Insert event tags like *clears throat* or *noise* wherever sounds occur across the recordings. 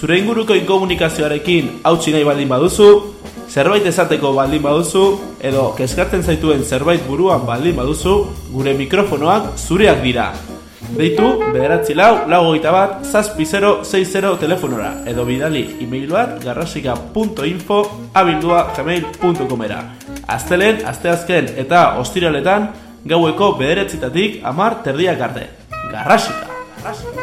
zure inguruko inkomunikazioarekin hautsi nahi baldin baduzu, zerbait esateko baldin baduzu, edo kezkatzen zaituen zerbait buruan baldin baduzu, gure mikrofonoak zureak dira. Deitu, bederatzi lau, lau goita bat, zazpi 060 telefonora, edo bidali e-mail bat garrasika.info abildua gmail.com era. Aztelen, asteazken eta ostiraletan, gaueko bederatzitatik amar terdiak arte. Garrasika! Garrasika!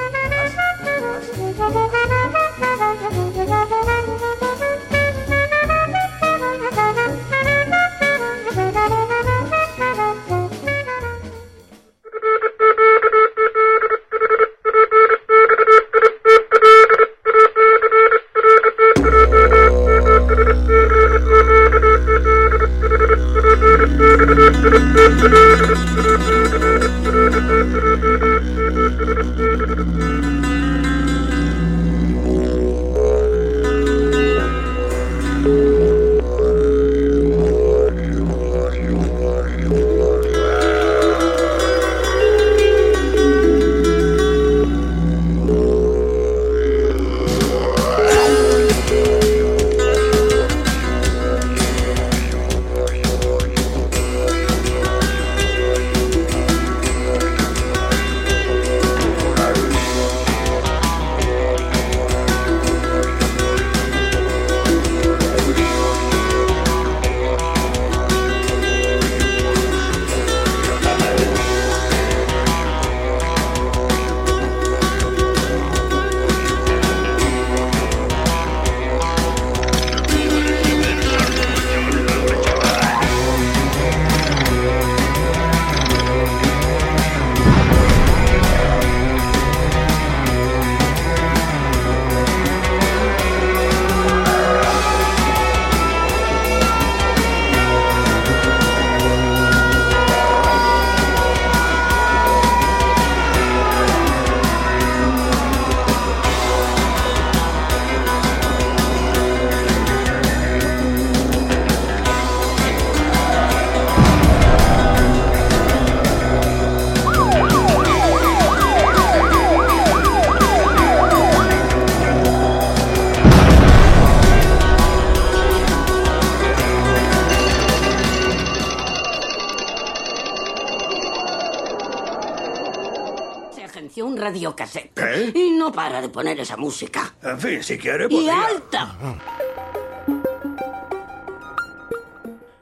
Poner esa música. En fin, si quiere, ¡Y alta!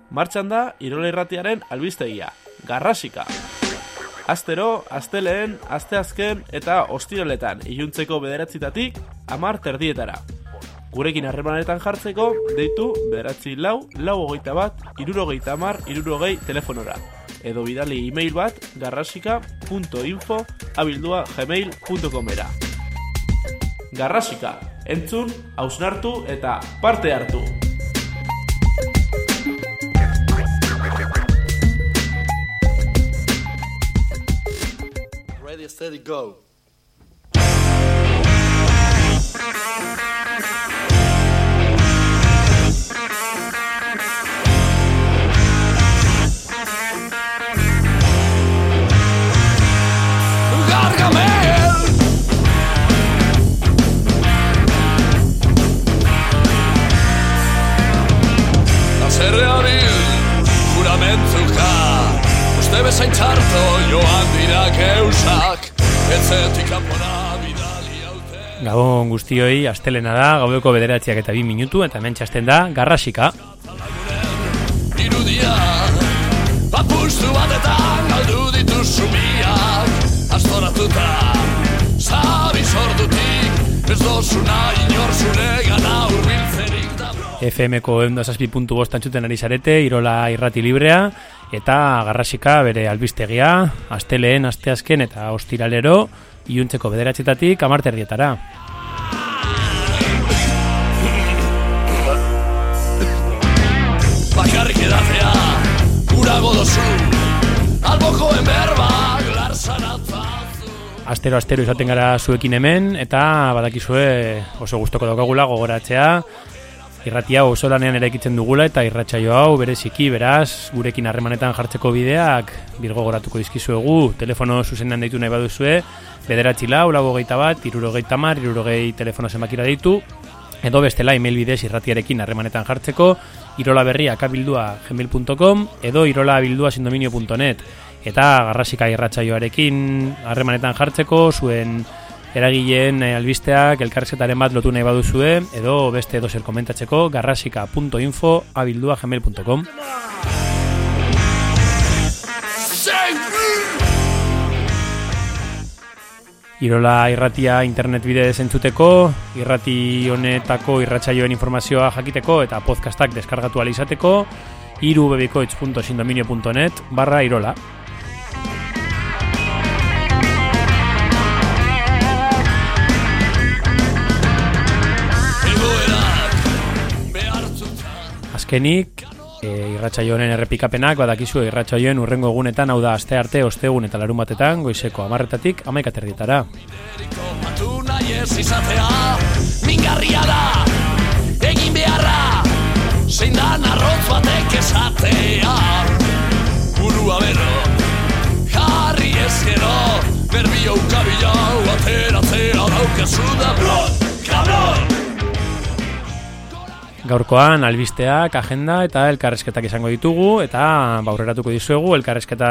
Martxan da, Irola Irratiaren albistegia. Garrasika. Astero, asteleen, asteazken eta ostiraletan iluntzeko bederatzitatik, amar terdietara. Gurekin harremanetan jartzeko, deitu bederatzi lau, lau hogeita bat, irurogeita amar, irurogei telefonora. Edo bidali e-mail bat garrasika.info abildua gmail.com era. Garrasika, entzun, hausnartu eta parte hartu. Ready, steady, go. Bezain txarto joan dira geusak. Etzetik apora bidali haute. Gabon guztioi, astelena da, gaudeko bederatziak eta bi minutu, eta hemen txasten da, garrasika. Irudia, apustu batetan galdu ditu sumiak. Astoratuta, zabi sordutik, ez dozuna inor zure gana urbiltzerik da. FM-ko eundazazpi puntu bostan txuten ari zarete, Irola irrati librea, eta garrasika bere albistegia, asteleen, asteazken eta ostiralero, iuntzeko bederatxetatik amarterrietara. Bakarrik edatea, urago dozu, albokoen berbak, Astero, astero izaten gara zuekin hemen, eta badakizue oso gustoko daukagula gogoratzea, Irratia oso lanean eraikitzen dugula eta irratsaio hau bereziki beraz gurekin harremanetan jartzeko bideak birgo goratuko dizkizuegu. Telefono zuzenean deitu nahi baduzue bederatzi lau, lau hogeita bat, irurogeita mar, irurogei telefono zenbakira deitu edo bestela email bidez irratiarekin harremanetan jartzeko irola berria kabildua gmail.com edo irola bildua sindominio.net eta garrasika irratsaioarekin harremanetan jartzeko zuen eragileen eh, albisteak elkarrezketaren bat lotu nahi baduzue edo beste edo komentatzeko garrasika.info abildua gmail.com Irola irratia internet bide zentzuteko, irrati honetako irratsaioen informazioa jakiteko eta podcastak deskargatu alizateko, irubebikoitz.sindominio.net barra irola. Azkenik, e, irratsaio honen errepikapenak badakizu irratsaioen urrengo egunetan hau da aste arte ostegun eta larun batetan goizeko amarretatik amaik aterdietara Mingarria da Egin beharra Zein da narrotz batek esatea Burua bero Jarri ezkero Berbio ukabilau Ateratzea daukezu da Blon, kablon Gaurkoan albisteak, agenda eta elkarrezketak izango ditugu eta baurreratuko dizuegu elkarrezketa,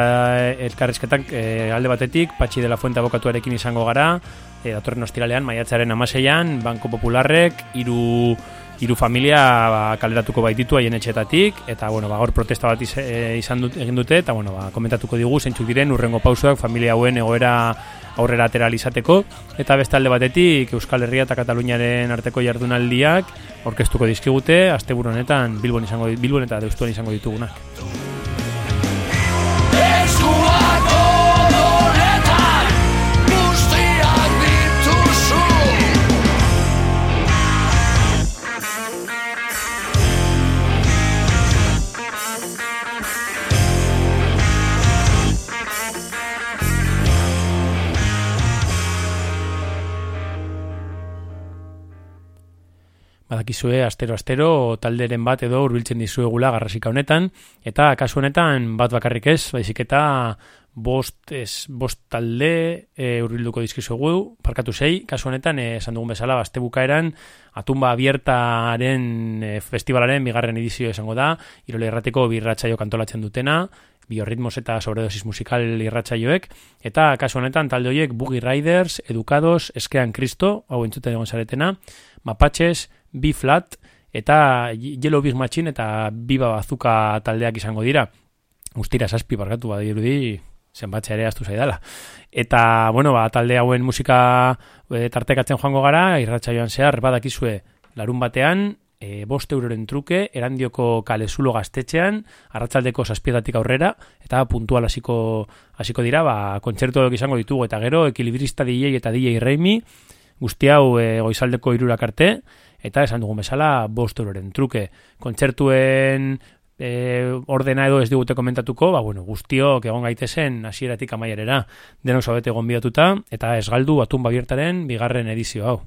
elkarrezketak e, alde batetik Patxi de la Fuente abokatuarekin izango gara e, datorren ostiralean, maiatzaren amaseian Banko Popularrek hiru hiru familia ba, kaleratuko baititu haien etxetatik eta bueno, ba, gaur protesta bat e, izan dut, egin dute eta bueno, ba, komentatuko digu zeintzuk diren urrengo pausoak familia hauen egoera aurrera ateralizateko eta beste alde batetik Euskal Herria eta Kataluniaren arteko jardunaldiak orkestuko dizkigute asteburu honetan Bilbon izango Bilbon eta Deustuan izango ditugunak. Badakizue astero-astero talderen bat edo hurbiltzen dizuegula garrasika honetan, eta kasu honetan bat bakarrik ez, baizik eta bost, ez, bost talde e, urbilduko dizkizuegu, parkatu zei, kasu honetan, e, esan dugun bezala, bazte bukaeran, atumba abiertaren e, festivalaren bigarren edizio esango da, irole errateko birratxaio kantolatzen dutena, biorritmos eta sobredosis musikal irratsaioek eta kasu honetan talde horiek Boogie Riders, Educados, Eskean Cristo, hau entzuten egon zaretena, Mapaches, B-Flat eta Yellow Big Machine eta Biba Bazuka taldeak izango dira. Guztira saspi barkatu bada irudi zenbatxe ere astu zaidala. Eta, bueno, ba, talde hauen musika e, tartekatzen joango gara, irratsaioan zehar, badakizue larun batean, e, bost euroren truke, erandioko kalezulo gaztetxean, arratzaldeko saspietatik aurrera, eta puntual hasiko hasiko dira, ba, kontzertu izango ditugu, eta gero, ekilibrista DJ eta DJ Reimi, guzti hau e, goizaldeko irurak arte, eta esan dugun bezala bost euroren truke. Kontzertuen e, ordena edo ez digute komentatuko, ba, bueno, guztiok egon gaitezen hasieratik amaierera denok zabete gonbidatuta, eta ez galdu atun babiertaren bigarren edizio hau.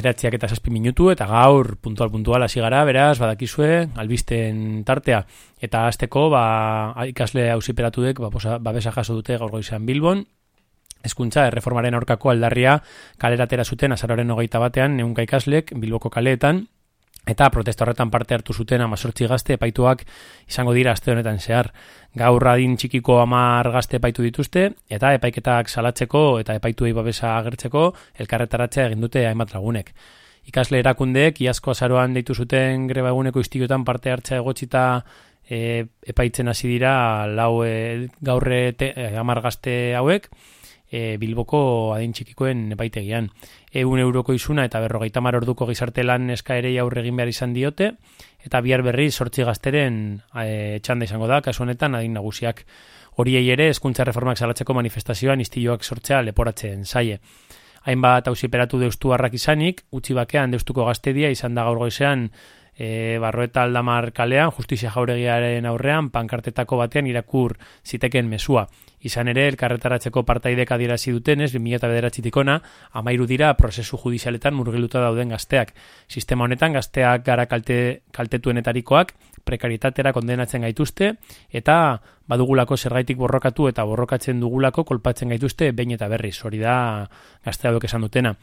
Bederatziak eta zazpi minutu, eta gaur puntual-puntual hasi gara, beraz, badakizue, albisten tartea. Eta azteko, ba, ikasle hausiperatu dek, ba, babesa jaso dute gaur goizan Bilbon, Eskuntza, erreformaren aurkako aldarria kaleratera zuten azaroren hogeita batean, neunka ikaslek, Bilboko kaleetan, Eta protesta horretan parte hartu zuten amazortzi gazte epaituak izango dira aste honetan zehar. Gaur adin txikiko amar gazte epaitu dituzte, eta epaiketak salatzeko eta epaitu babesa agertzeko elkarretaratzea egin dute hainbat lagunek. Ikasle erakundeek, iazko azaroan deitu zuten greba eguneko istiotan parte hartzea egotxita e, epaitzen hasi dira lau e, gaurre te, e, amar gazte hauek, e, Bilboko adin txikikoen epaitegian. Egun euroko izuna eta berrogeita mar orduko gizarte lan eskaerei aurregin behar izan diote, eta bihar berri sortzi gazteren e, txanda izango da, kasu honetan adin nagusiak horiei ere eskuntza reformak salatzeko manifestazioan istilloak sortzea leporatzen zaie. Hainbat hausiperatu deustu harrak izanik, utzi bakean deustuko gaztedia izan da gaur goizean e, barroeta aldamar kalean, justizia jauregiaren aurrean, pankartetako batean irakur ziteken mesua. Izan ere, elkarretaratzeko partaidek adierazi dutenez, 2009 ona, amairu dira prozesu judizialetan murgiluta dauden gazteak. Sistema honetan, gazteak gara kalte, kaltetuenetarikoak, prekaritatera kondenatzen gaituzte, eta badugulako zergaitik borrokatu eta borrokatzen dugulako kolpatzen gaituzte behin eta berriz. Hori da gaztea esan dutena.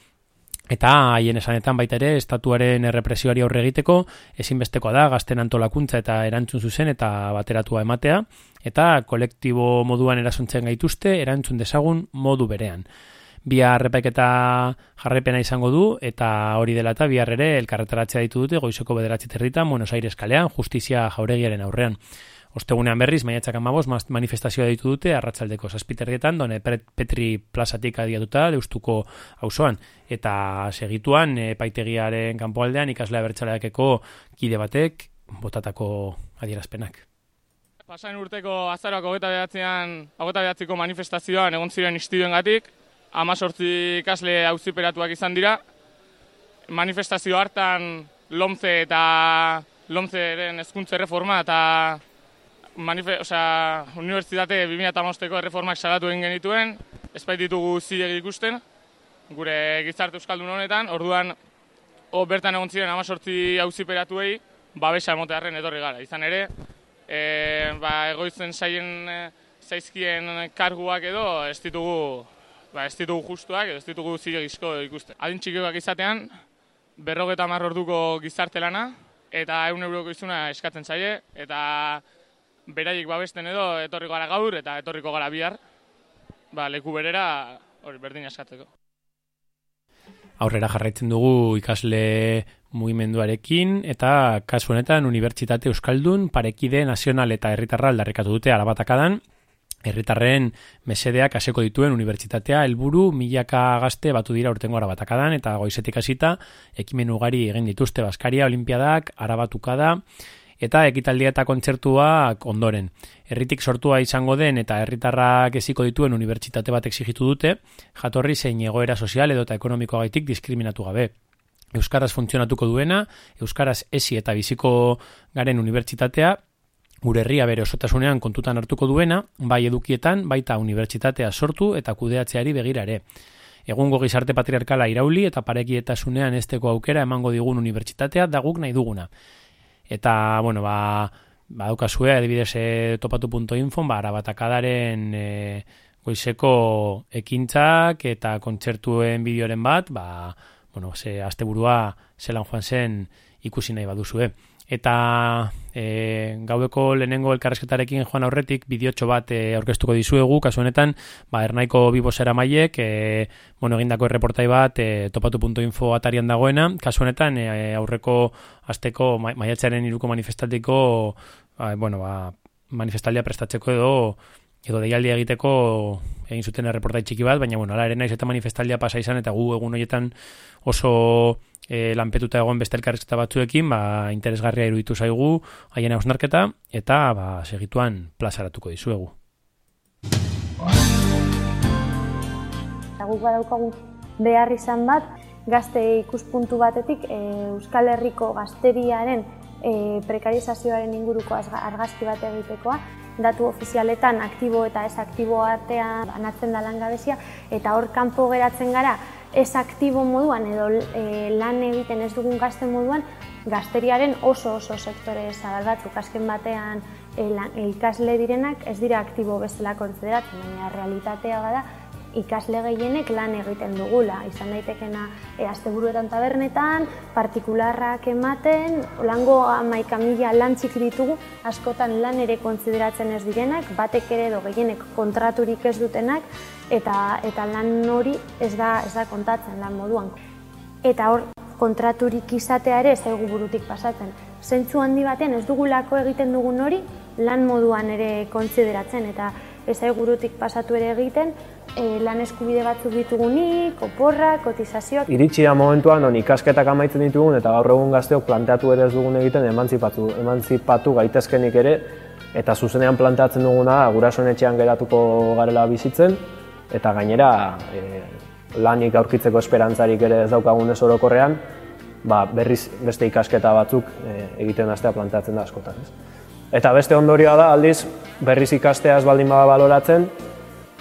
Eta haien esanetan baita ere, estatuaren errepresioari aurre egiteko, ezinbestekoa da, gazten antolakuntza eta erantzun zuzen eta bateratua ematea, eta kolektibo moduan erasontzen gaituzte, erantzun dezagun modu berean. Bia eta jarrepena izango du, eta hori dela eta bihar ere elkarretaratzea ditu dute goizeko bederatzi territan, Buenos Aires kalean, justizia jauregiaren aurrean. Ostegunean berriz, maiatzak amabos, manifestazioa ditu dute, arratzaldeko saspiterrietan, done Petri plazatik adiatuta, deustuko auzoan. Eta segituan, e, paitegiaren kanpoaldean, ikaslea bertxaleakeko kide batek, botatako adierazpenak. Pasain urteko azaroak hogeta behatzean, hogeta behatziko manifestazioan egon ziren istiduen gatik, amazortzi ikasle auziperatuak izan dira, manifestazio hartan lomze eta lomzeren ezkuntze reforma eta manife, osea, unibertsitate 2008ko erreformak salatu egin genituen, espait ditugu zilegi ikusten, gure gizarte euskaldun honetan, orduan, o, bertan egon ziren amazortzi hauziperatuei, babesa emotearen etorri gara. Izan ere, e, ba, egoitzen saien e, zaizkien karguak edo, ez ditugu, ba, ez ditugu justuak, edo ez ditugu zilegizko ikusten. Adin txikioak izatean, berrogeta marrorduko gizarte lana, eta egun euroko izuna eskatzen zaie, eta beraiek babesten edo etorriko gara gaur eta etorriko gara bihar, ba, leku berera hori berdin eskatzeko. Aurrera jarraitzen dugu ikasle mugimenduarekin eta kasu honetan Unibertsitate Euskaldun parekide nazional eta herritarra aldarrikatu dute arabatakadan, herritarren mesedeak haseko dituen unibertsitatea helburu milaka gazte batu dira urtengo arabatakadan eta goizetik hasita ekimen ugari egin dituzte Baskaria Olimpiadak arabatukada eta ekitaldia eta kontzertuak ondoren. Herritik sortua izango den eta herritarrak eziko dituen unibertsitate bat exigitu dute, jatorri zein egoera sozial edo eta ekonomikoagaitik diskriminatu gabe. Euskaraz funtzionatuko duena, Euskaraz esi eta biziko garen unibertsitatea, gure herria bere osotasunean kontutan hartuko duena, bai edukietan, baita unibertsitatea sortu eta kudeatzeari begirare. Egungo gizarte patriarkala irauli eta parekietasunean esteko aukera emango digun unibertsitatea daguk nahi duguna eta, bueno, ba, ba daukazue, adibidez, e, topatu.info, ba, arabatakadaren e, goizeko ekintzak eta kontzertuen bideoren bat, ba, bueno, ze, asteburua zelan joan zen ikusi nahi baduzue eta e, gaueko lehenengo elkarrezketarekin joan aurretik bideotxo bat e, aurkeztuko dizuegu, kasu honetan, ba, ernaiko bibosera maiek, e, bueno, egindako erreportai bat, e, topatu.info atarian dagoena, kasu honetan, e, aurreko azteko ma, maiatzaren iruko manifestatiko, ba, bueno, ba, manifestaldia prestatzeko edo edo deialdia egiteko egin zuten erreportai txiki bat, baina bueno, ala ere naiz eta manifestaldia pasa izan eta gu egun horietan oso e, lanpetuta egon beste elkarrizketa batzuekin, ba, interesgarria iruditu zaigu haien hausnarketa eta ba, segituan plazaratuko dizuegu. Guk badaukagu behar izan bat, gazte ikuspuntu batetik e, Euskal Herriko gazteriaren e, prekarizazioaren inguruko argazki bat egitekoa, datu ofizialetan aktibo eta ez aktibo artean anatzen da langabezia, eta hor kanpo geratzen gara ez aktibo moduan edo e, lan egiten ez dugun gazte moduan, gazteriaren oso oso sektore zabal batzuk. Azken batean e, ikasle direnak ez dira aktibo bezala konsideratzen, baina realitatea bada ikasle gehienek lan egiten dugula. Izan daitekena e, asteburuetan tabernetan, partikularrak ematen, lango amaika mila lan txiki ditugu, askotan lan ere konsideratzen ez direnak, batek ere edo gehienek kontraturik ez dutenak, eta, eta lan hori ez da, ez da kontatzen lan moduan. Eta hor, kontraturik izatea ere zaigu burutik pasatzen. Zentzu handi batean ez dugulako egiten dugun hori lan moduan ere kontsideratzen eta ezaigurutik pasatu ere egiten, e, lan eskubide batzuk ditugunik, oporrak, kotizazioak. Iritsi da momentuan non ikasketak amaitzen ditugun eta gaur egun gazteok planteatu ere ez dugun egiten emantzipatu, emantzipatu gaitezkenik ere eta zuzenean planteatzen duguna gurasoen etxean geratuko garela bizitzen eta gainera e, lanik aurkitzeko esperantzarik ere ez daukagun ez orokorrean, ba, berriz beste ikasketa batzuk e, egiten hastea planteatzen da askotan. Ez? Eta beste ondorioa da, aldiz, berriz ikastea ez baldin bada baloratzen,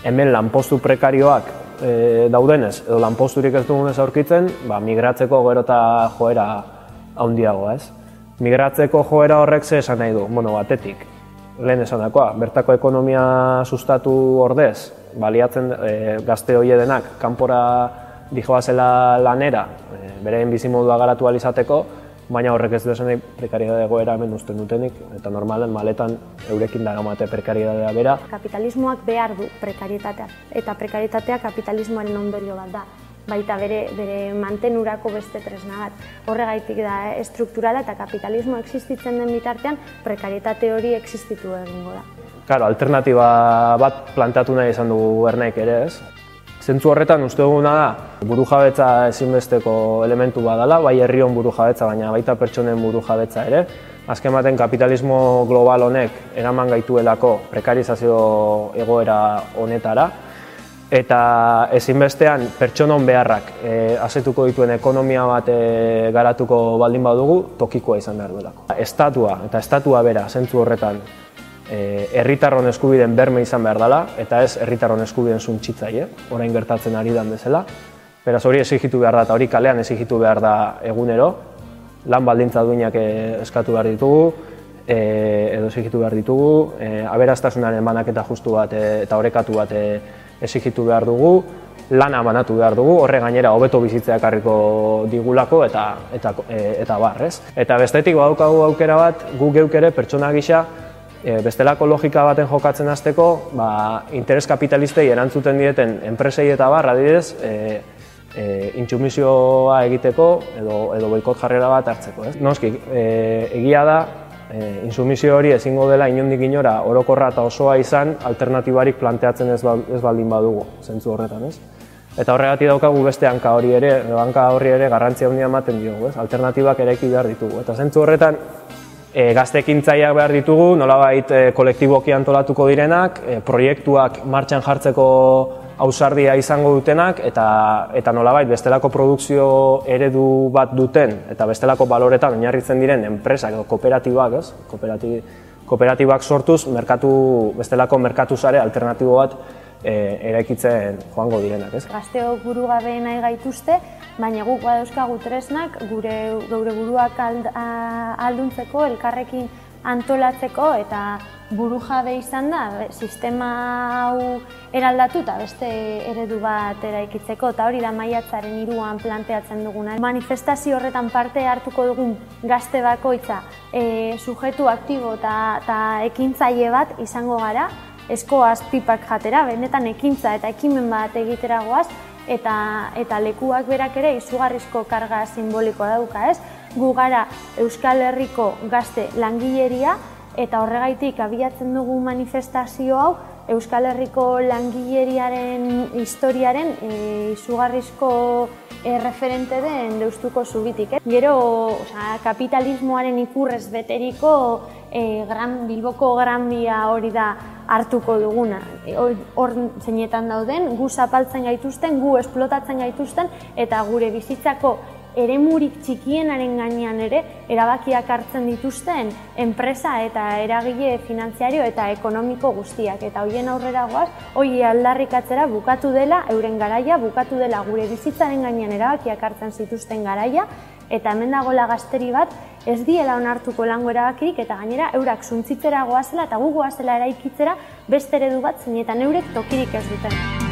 hemen lanpostu prekarioak e, daudenez, edo lanposturik ez dugunez aurkitzen, ba, migratzeko gero eta joera handiagoa, ez? Migratzeko joera horrek ze esan nahi du, bueno, batetik, lehen esanakoa, bertako ekonomia sustatu ordez, baliatzen e, gazte hori denak, kanpora dijoazela lanera, e, bereen bizimodua garatu alizateko, baina horrek ez du esan nahi prekariedade egoera hemen usten dutenik, eta normalen maletan eurekin dagamate prekariedadea bera. Kapitalismoak behar du prekarietatea, eta prekarietatea kapitalismoaren ondorio bat da baita bere, bere mantenurako beste tresna bat. Horregaitik da eh, estrukturala eta kapitalismo existitzen den bitartean prekarietate hori existitu egingo da. Claro, alternatiba bat plantatu nahi izan dugu ernaik ere, ez? Zentzu horretan uste duguna da, buru jabetza ezinbesteko elementu badala, bai herrion buru jabetza, baina baita pertsonen buru jabetza ere. Azken baten kapitalismo global honek eraman gaituelako prekarizazio egoera honetara, eta ezinbestean pertsonon beharrak e, asetuko dituen ekonomia bat e, garatuko baldin badugu, tokikoa izan behar duelako. Estatua, eta estatua bera, zentzu horretan, herritarron eskubideen berme izan behar dela, eta ez herritarron eskubideen suntzitzaile, orain gertatzen ari dan bezala. Beraz hori exigitu behar da, eta hori kalean exigitu behar da egunero, lan baldintza duinak eh, eskatu behar ditugu, e, edo exigitu behar ditugu, e, aberastasunaren banaketa justu bat eta orekatu bat e, exigitu behar dugu, lana banatu behar dugu, horre gainera hobeto bizitzeak harriko digulako eta eta, eta bar, ez? Eta bestetik badaukagu aukera bat, gu geuk ere pertsona gisa e, bestelako logika baten jokatzen hasteko, ba, interes kapitalistei erantzuten dieten enpresei eta barra adibidez, e, e, intsumisioa egiteko edo, edo boikot jarrera bat hartzeko. Ez? Noski, e, egia da, e, insumisio hori ezingo dela inondik inora orokorra eta osoa izan alternatibarik planteatzen ez, ez baldin badugu, zentzu horretan, ez? Eta horregatik daukagu beste hanka hori ere, hanka horri ere garrantzia handia ematen diogu, ez? Alternatibak eraiki behar ditugu. Eta zentzu horretan, e, gaztekintzaileak behar ditugu, nolabait e, kolektiboki antolatuko direnak, e, proiektuak martxan jartzeko ausardia izango dutenak eta eta nolabait bestelako produkzio eredu bat duten eta bestelako baloretan oinarritzen diren enpresak edo kooperatibak, ez? kooperatibak sortuz merkatu bestelako merkatu sare alternatibo bat e, eraikitzen joango direnak, ez? Gazteok buru gabe nahi gaituzte, baina guk badauzkagu tresnak gure gaur buruak alduntzeko, elkarrekin antolatzeko eta buru jabe izan da sistema hau eraldatu eta beste eredu bat eraikitzeko eta hori da maiatzaren iruan planteatzen duguna. Manifestazio horretan parte hartuko dugun gazte bakoitza e, sujetu aktibo eta ekintzaile bat izango gara, eskoaz pipak jatera, benetan ekintza eta ekimen bat egitera goaz, eta, eta lekuak berak ere izugarrizko karga simbolikoa dauka, ez? Gu gara Euskal Herriko gazte langileria eta horregaitik abiatzen dugu manifestazio hau Euskal Herriko langileriaren historiaren e, izugarrizko e, referente den deustuko zubitik. Eh? Gero oza, kapitalismoaren ikurrez beteriko e, gran, Bilboko Gran hori da hartuko duguna. Hor zeinetan dauden, gu zapaltzen gaituzten, gu esplotatzen gaituzten, eta gure bizitzako eremurik txikienaren gainean ere erabakiak hartzen dituzten enpresa eta eragile finantziario eta ekonomiko guztiak. Eta hoien aurrera goaz, hoi aldarrikatzera bukatu dela, euren garaia, bukatu dela gure bizitzaren gainean erabakiak hartzen zituzten garaia, eta hemen dagoela gazteri bat ez diela onartuko lango erabakirik eta gainera eurak zuntzitzera goazela eta gu goazela eraikitzera beste eredu bat zinetan eurek tokirik ez duten.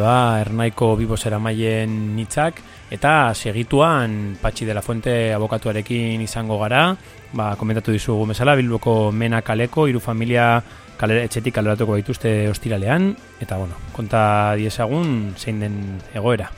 Ba, Ernaiko bibosera maien nitzak, eta segituan Patxi de la Fuente abokatuarekin izango gara, ba, komentatu dizugu mesala, Bilboko mena kaleko, hiru familia kalera, etxetik kaleratuko dituzte ostiralean, eta bueno, konta diesagun zein den egoera.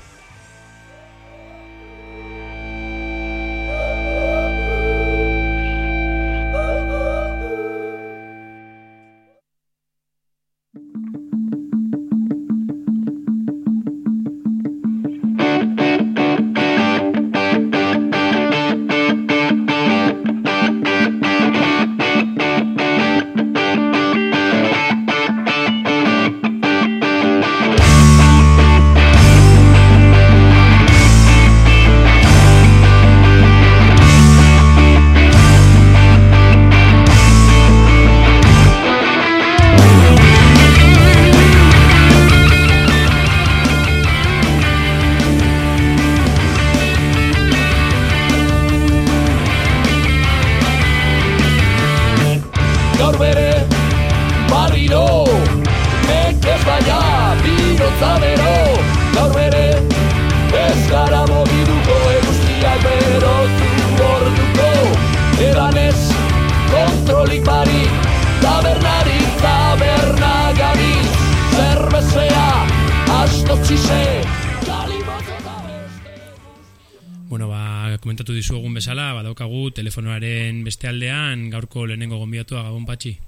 Telefonoaren beste aldean gaurko lehenengo gonbidatua Gabon Patxi.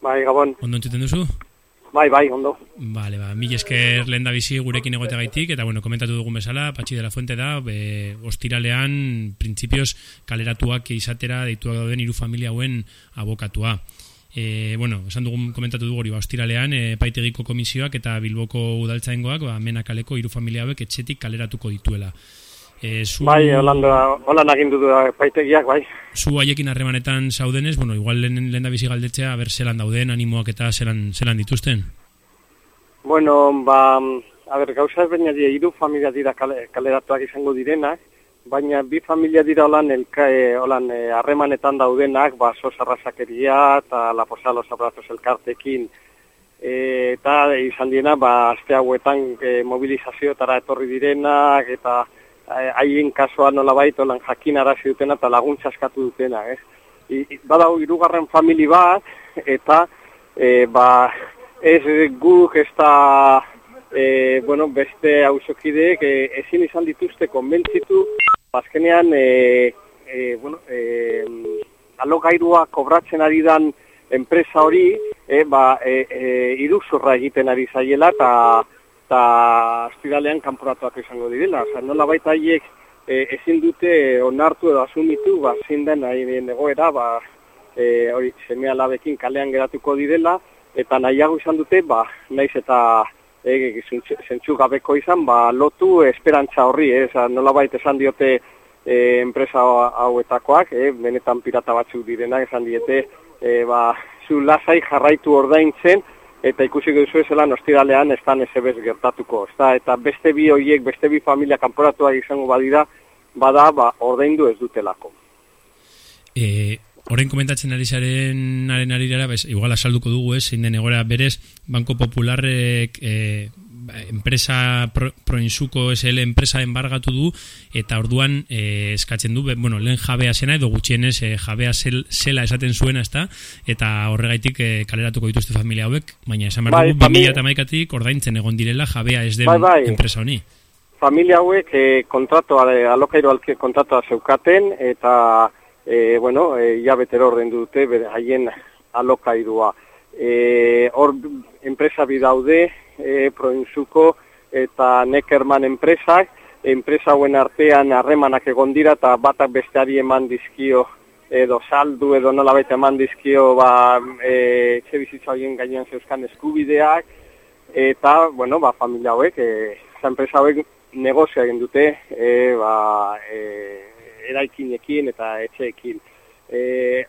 Bai, Gabon. Ondo entzuten duzu? Bai, bai, ondo. Vale, ba, mil esker lehen da bizi gurekin egoteagaitik, eta bueno, komentatu dugun bezala, Patxi de la Fuente da, be, ostiralean, printzipioz, kaleratuak izatera deituak dauden hiru familia hauen abokatua. E, bueno, esan dugun komentatu dugu hori, ba, ostiralean, e, paitegiko komisioak eta Bilboko udaltzaingoak, ba, menakaleko hiru familia hauek etxetik kaleratuko dituela. E, zu, Bai, holanda, holan agindu du paitegiak, bai. zu haiekin harremanetan zaudenez, bueno, igual lehen, lehen da bizi galdetzea, aber zelan dauden, animoak eta zelan, zelan dituzten. Bueno, ba, a ber, gauza ezberdina dira, hiru familia dira kale, kaleratuak izango direnak, baina bi familia dira holan, elka, e, holan e, harremanetan daudenak, ba, sos arrasakeria eta la posada los abrazos elkartekin, e, eta izan diena, ba, aste hauetan e, mobilizazioetara etorri direnak, eta haien kasua nola baita, holan jakin arazi dutena eta laguntza eskatu dutena, ez? I, i- badau hirugarren famili bat, eta e, ba, ez guk ez da, e, bueno, beste hausokideek e, ezin izan dituzte konbentzitu, azkenean, e, e, bueno, e, alogairua kobratzen ari dan enpresa hori, e, ba, e, e, iruzurra egiten ari zaiela, eta eta astiralean kanporatuak izango direla. Osa, nola baita haiek e, ezin dute onartu edo asumitu, ba, zein den haien egoera, ba, e, hori seme alabekin kalean geratuko direla, eta nahiago izan dute, ba, naiz eta e, zentsu- gabeko izan, ba, lotu esperantza horri, eh? Osa, nola baita esan diote e, enpresa hauetakoak, eh? benetan pirata batzuk direnak, esan diete, e, ba, zu lasai jarraitu ordaintzen, eta ikusiko duzu zelan ostiralean ez dan ezebez gertatuko. Ezta? Eta beste bi hoiek, beste bi familia kanporatuak izango badira, bada, ba, ordaindu ez dutelako. E, Horrein komentatzen ari zarenaren arirara, bez, igual asalduko dugu, ez, zein den egoera berez, Banko Popularrek e, ba, enpresa pro, proinsuko SL enpresa enbargatu du, eta orduan e, eskatzen du, be, bueno, lehen jabea zena, edo gutxienez e, jabea zel, zela esaten zuena, ezta, eta horregaitik e, kaleratuko dituzte familia hauek, baina esan behar Bai, dugu, familia- 2008 tik ordaintzen egon direla jabea ez den Bai, bai. enpresa honi. Familia hauek e, kontratoa, e, alokairu alki kontratoa zeukaten, eta, e, bueno, e, ia betero ordaindu dute, haien alokairua. E, hor, enpresa bi daude, e, proinzuko eta Neckerman enpresak, enpresa hauen artean harremanak egon dira eta batak besteari eman dizkio edo saldu edo nola baita eman dizkio ba, e, etxe bizitza horien gainean zeuzkan eskubideak eta, bueno, ba, familia hauek, e, esa enpresa hauek negozio egin dute e, ba, e, eraikinekin eta etxeekin. E,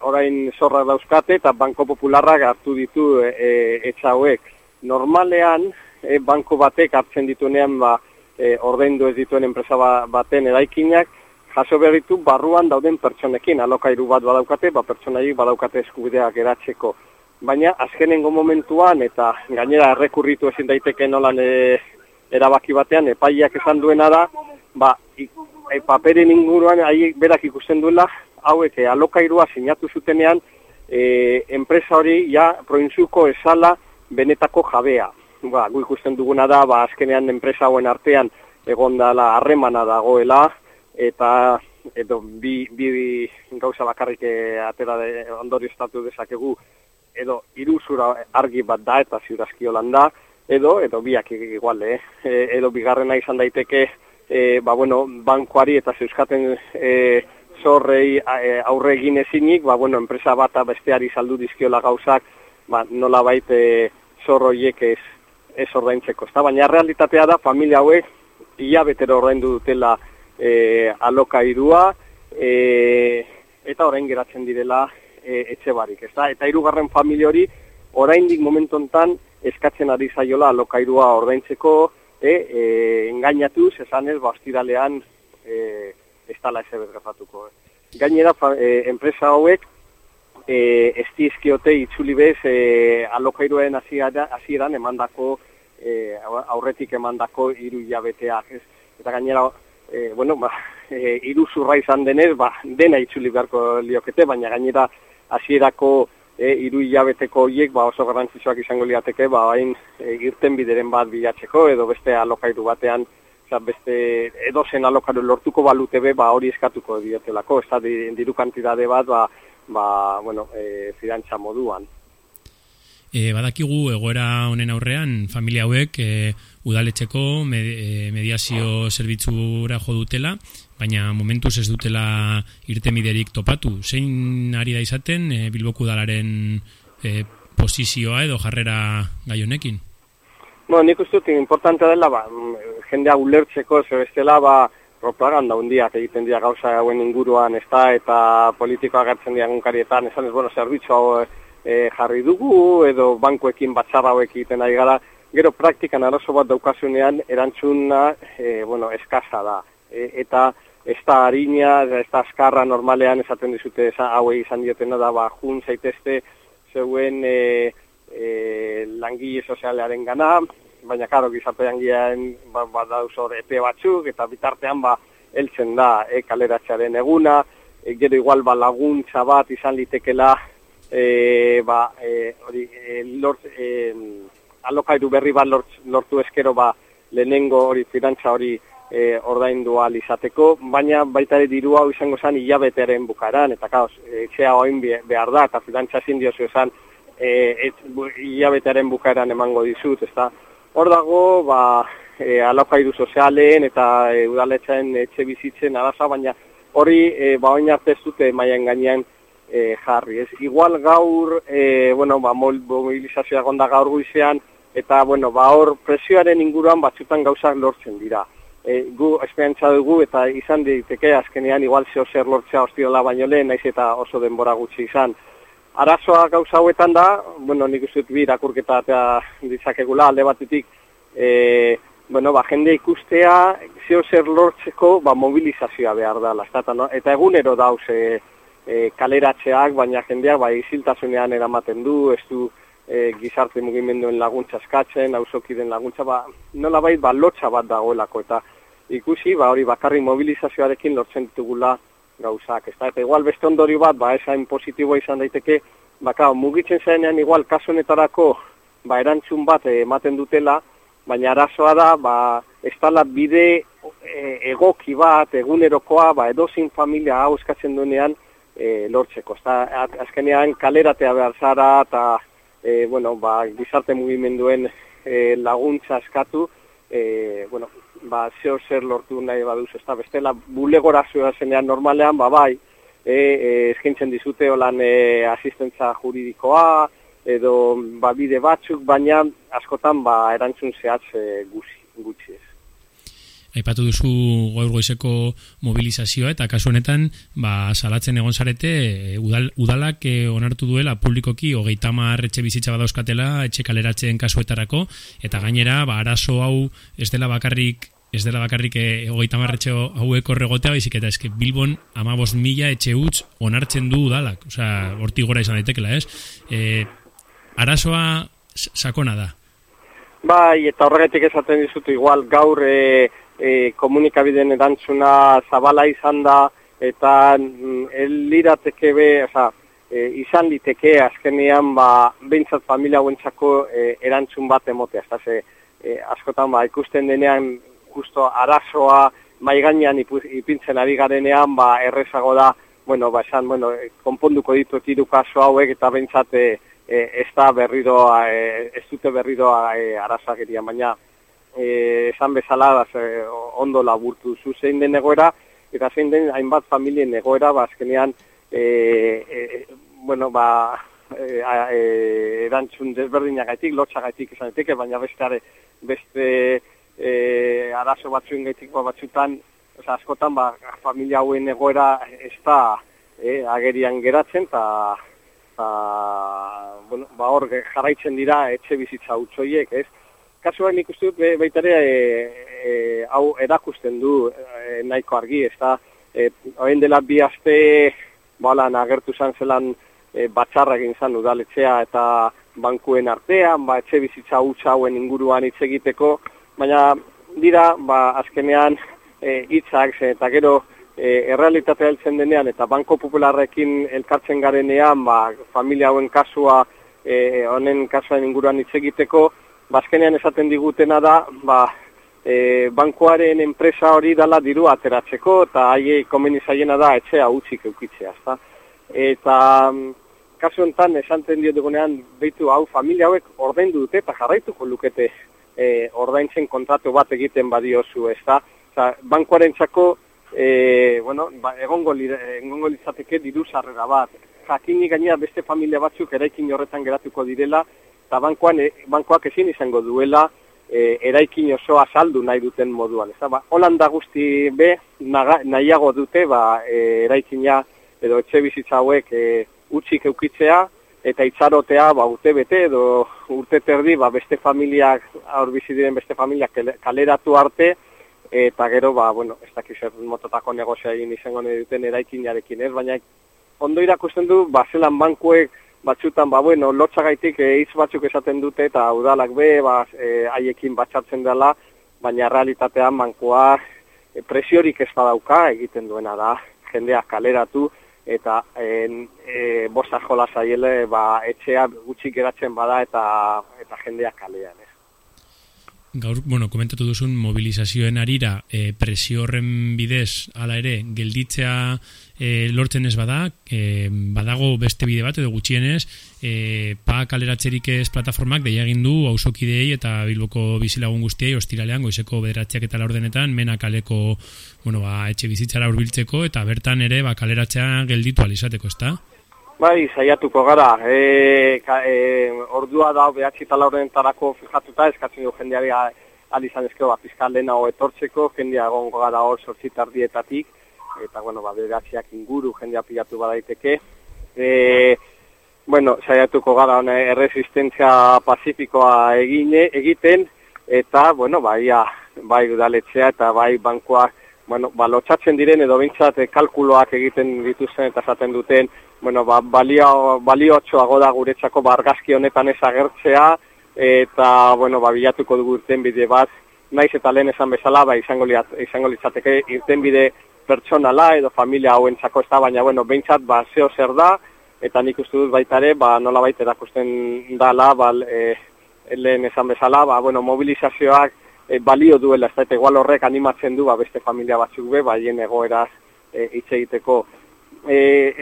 orain zorra dauzkate eta Banko Popularrak hartu ditu e, e, etxa hauek. Normalean, e, banko batek hartzen dituenean ba, e, ordaindu ez dituen enpresa ba, baten eraikinak, jaso behar ditu barruan dauden pertsonekin, alokairu bat badaukate, ba, pertsonaiek badaukate eskubideak eratzeko. Baina azkenengo momentuan eta gainera errekurritu ezin daiteke nolan e, erabaki batean epaiak esan duena da, ba, e, paperen inguruan haiek berak ikusten duela, hauek alokairua sinatu zutenean, e, enpresa hori ja prointzuko esala benetako jabea. Ba, gu ikusten duguna da, ba, azkenean enpresa hauen artean egon dala harremana dagoela, eta edo bi, bi gauza bakarrik e, atera de, ondori estatu dezakegu, edo iruzura argi bat da eta ziurazki da, edo, edo biak igual, eh? E, edo bigarrena izan daiteke, e, ba, bueno, bankuari eta zeuskaten e, zorrei e, aurre egin ezinik, ba, bueno, enpresa bat besteari saldu dizkiola gauzak, ba, nola baite zorroiek ez, ez ordaintzeko. Ezta? Baina realitatea da, familia hauek, ia betero ordaindu dutela e, alokairua, e, eta orain geratzen direla e, etxe barik. Ezta? Eta hirugarren familia hori, oraindik momentu hontan eskatzen ari zaiola alokairua ordaintzeko, e, e, engainatuz, esan ez, bastiralean, e, ez tala ez. Eh. Gainera, e, enpresa hauek, e, ez dizkiote itzuli bez, e, alokairuaren hasieran emandako, e, aurretik emandako hiru jabeteak. Ez? Eta gainera, e, bueno, ba, e, iru zurra izan denez, ba, dena itzuli beharko liokete, baina gainera hasierako e, iru hilabeteko horiek ba, oso garrantzitsuak izango liateke, ba, hain e, irten bideren bat bilatzeko, edo beste alokairu batean Osa, beste edozen alokaru lortuko balute be, ba, hori eskatuko diotelako, ez da diru kantidade bat, ba, ba bueno, e, fidantza moduan. E, badakigu egoera honen aurrean, familia hauek e, udaletxeko e, mediazio zerbitzura jo dutela, baina momentuz ez dutela irtemiderik topatu. Zein ari da izaten e, Bilboku udalaren e, posizioa edo jarrera gai honekin? Bueno, nik uste dut importantea dela, ba, jendea ulertzeko, ze bestela, ba, propaganda hundiak egiten dira gauza hauen inguruan, ez da, eta politikoa gertzen dira gunkarietan, esan ez, bueno, zerbitzu hau e, jarri dugu, edo bankuekin batzara hauek egiten ari gara, gero praktikan arazo bat daukasunean, erantzuna, e, bueno, eskaza da. E, eta ez da harina, ez da askarra normalean esaten dizute hauei izan diotena da, ba, jun zaitezte, zeuen, e, e, langile sozialearen gana, baina karo gizapean gian ba, ba epe batzuk, eta bitartean ba heltzen da e, kaleratxaren eguna, e, gero igual ba laguntza bat izan litekela e, ba, e, hori, e, lort, e, alokairu berri bat lortu eskero ba lehenengo hori firantza hori e, ordaindu izateko, baina baita ere diru hau izango zen hilabetearen bukaran, eta kaos, etxea hoin behar da, eta firantza zindiozu esan, e, hilabetearen bukaeran emango dizut, ezta. Hor dago, ba, e, alokaidu sozialen eta e, udaletxaen etxe bizitzen araza, baina hori e, ba oin arte ez dute maian gainean e, jarri. Ez, igual gaur, e, bueno, ba, mobilizazioa gonda gaur guizean, eta bueno, ba, hor presioaren inguruan batzutan gauzak lortzen dira. E, gu esperantza dugu eta izan diteke azkenean igual zeo zer lortzea ostiola baino lehen, naiz eta oso denbora gutxi izan. Arazoa gauza hauetan da, bueno, nik uste bi irakurketa eta ditzakegula alde batetik, e, bueno, ba, jende ikustea, zeo zer lortzeko, ba, mobilizazioa behar da, lastata, no? Eta egunero dauz e, e, kaleratzeak, baina jendeak, ba, iziltasunean eramaten du, ez du e, gizarte mugimenduen laguntza eskatzen, den laguntza, ba, nola bai, ba, lotxa bat dagoelako, eta ikusi, ba, hori bakarri mobilizazioarekin lortzen ditugula, gauzak, ez da, eta igual beste ondori bat, ba, esain positiboa izan daiteke, baka, mugitzen zaenean igual kasunetarako, ba, erantzun bat ematen dutela, baina arazoa da, ba, ez tala bide e, egoki bat, egunerokoa, ba, edozin familia hau eskatzen duenean, e, lortzeko, ez da, azkenean kaleratea behar zara, eta, e, bueno, ba, gizarte mugimenduen e, laguntza eskatu, e, bueno, ba, zeo zer lortu nahi baduz, ez da, bestela, bulegora zua zenean normalean, ba, bai, e, e, eskintzen dizute holan e, asistentza juridikoa, edo ba, bide batzuk, baina askotan ba, erantzun zehatz e, gutxi ez. Aipatu duzu gaur goizeko mobilizazioa eta kasu honetan ba, salatzen egon zarete e, udal, udalak e, onartu duela publikoki hogeita etxe bizitza badauzkatela etxe kaleratzen kasuetarako eta gainera ba, arazo hau ez dela bakarrik ez dela bakarrik e, hogeita marretxe hauek horregotea, baizik eta eske Bilbon amabos mila etxe utz onartzen du udalak, osea, horti gora izan daitekela, ez? E, arazoa sakona da. Bai, eta horregatik esaten dizutu igual gaur e, e, komunikabideen erantzuna zabala izan da, eta mm, elirateke be, oza, e, izan diteke azkenean ba, behintzat familia guentzako e, erantzun bat emotea. Ez ze, e, askotan ba, ikusten denean justo arazoa maiganean ipintzen ari garenean ba, errezago da, bueno, ba, esan, bueno, konponduko ditu tiru kaso hauek eta behintzat e, e, ez da berriro, e, ez dute berriro e, arazageria, baina e, esan bezala da, ondo laburtu zu zein den egoera, eta zein den hainbat familien egoera, ba, azkenean, e, e, bueno, ba, e, e, erantzun desberdinagaitik, lotxagaitik izan daiteke, baina beste, beste e, arazo batzuen gaitik ba, batzutan, oza, askotan, ba, familia hauen egoera ez da e, agerian geratzen, eta bueno, ba, hor jarraitzen dira etxe bizitza utzoiek, ez? Kasuan nik uste dut, baita ere, e, e, hau erakusten du e, nahiko argi, ez da, e, dela bi aste, bala, nagertu zan zelan, e, batxarra egin zan udaletxea eta bankuen artean, ba, etxe bizitza hutsa hauen inguruan hitz egiteko, baina dira, ba, azkenean e, hitzak eta gero e, errealitatea heltzen denean eta banko popularrekin elkartzen garenean, ba, familia hauen kasua, e, honen kasuan inguruan hitz egiteko, ba, azkenean esaten digutena da, ba, e, bankoaren enpresa hori dala diru ateratzeko eta haiei komeni zaiena da etxea utzik eukitzea, ezta? Eta kasu honetan esanten dio dugunean behitu hau familia hauek ordaindu dute eta jarraituko lukete e, ordaintzen kontratu bat egiten badiozu, ez da? Oza, bankoaren txako, e, bueno, ba, egongo, egongo litzateke diru sarrera bat. Jakini gainera beste familia batzuk eraikin horretan geratuko direla, eta bankoan, e, bankoak ezin izango duela e, eraikin osoa saldu nahi duten moduan. Ez da? Ba, Holanda guzti be, nahiago dute, ba, e, eraikina edo etxe bizitza hauek e, utzik eukitzea eta itxarotea ba, urte bete edo urte terdi ba, beste familiak, aur bizi diren beste familiak kaleratu arte eta gero, ba, bueno, ez dakiz zer mototako negozia egin izango nahi duten eraikinarekin, ez? Baina ondo irakusten du, ba, zelan bankuek batzutan, ba, bueno, lotxagaitik e, hitz batzuk esaten dute eta udalak be, ba, e, haiekin batxatzen dela, baina realitatean bankua e, presiorik ez badauka egiten duena da, jendeak kaleratu, eta en, e, bosta jola zaiele ba, etxea gutxi geratzen bada eta eta jendeak kalean. Gaur, bueno, komentatu duzun mobilizazioen arira e, presio horren bidez hala ere gelditzea e, lortzen ez bada, e, badago beste bide bat edo gutxienez e, pa kaleratzerik ez plataformak deia egin du hausokidei eta bilboko bizilagun guztiei ostiralean goizeko bederatziak eta laurdenetan mena kaleko bueno, ba, etxe bizitzara hurbiltzeko eta bertan ere ba, kaleratzea gelditu alizateko, ezta? Bai, saiatuko gara. E, ka, e, ordua da behatzi eta laurentarako fijatuta, eskatzen du jendeari alizan ezkero, ba, fiskal etortzeko, jendea gongo gara hor sortzitardietatik, eta, bueno, ba, behatziak inguru jendea pilatu badaiteke. E, bueno, saiatuko gara one, erresistentzia pacifikoa egine, egiten, eta, bueno, bai, bai udaletxea eta bai bankoak bueno, ba, lotxatzen diren edo bintzat eh, kalkuloak egiten dituzten eta zaten duten, bueno, ba, balio, balio da guretzako bargazki honetan ez agertzea, eta, bueno, ba, bilatuko dugu irten bide bat, naiz eta lehen esan bezala, ba, izango, liat, izango litzateke irten bide pertsonala edo familia hauentzako ez da, baina, bueno, bintzat, ba, zeo zer da, eta nik uste dut baitare, ba, nola baita erakusten dala, ba, e, lehen esan bezala, ba, bueno, mobilizazioak, e, balio duela, ez da, igual horrek animatzen du, ba, beste familia batzuk be, baien egoeraz e, hitz egiteko. E,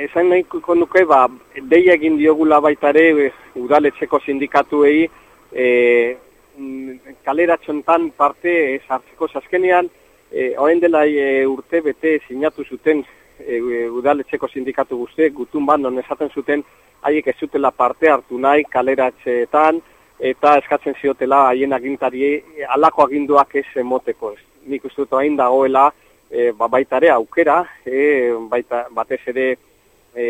esan nahi nuke, ba, deia egin diogula baitare e, udaletxeko sindikatuei e, mm, kaleratxontan parte sartzeko zaskenean, e, oen dela e, urte bete sinatu zuten e, udaletxeko sindikatu guzti, gutun bat non esaten zuten haiek ez zutela parte hartu nahi kaleratxeetan, eta eskatzen ziotela haien agintari alako aginduak ez emoteko. Nik uste dut hain dagoela e, ba, baita ere aukera, e, baita, batez ere e,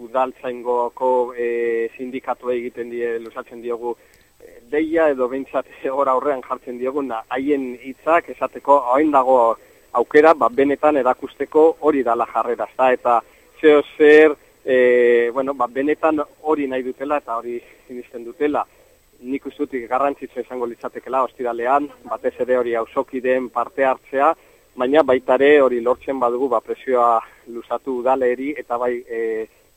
udaltzaingoko e, sindikatu egiten die, lusatzen diogu e, deia edo bintzat *laughs* gora horrean jartzen diogu haien hitzak esateko hain dago aukera, ba, benetan erakusteko hori dala jarrera, eta zeo zer, e, bueno, ba, benetan hori nahi dutela eta hori sinisten dutela nik uste dut garrantzitsua izango litzatekela ostiralean, batez ere hori auzokideen parte hartzea, baina baita ere hori lortzen badugu ba, presioa luzatu udaleri eta bai e,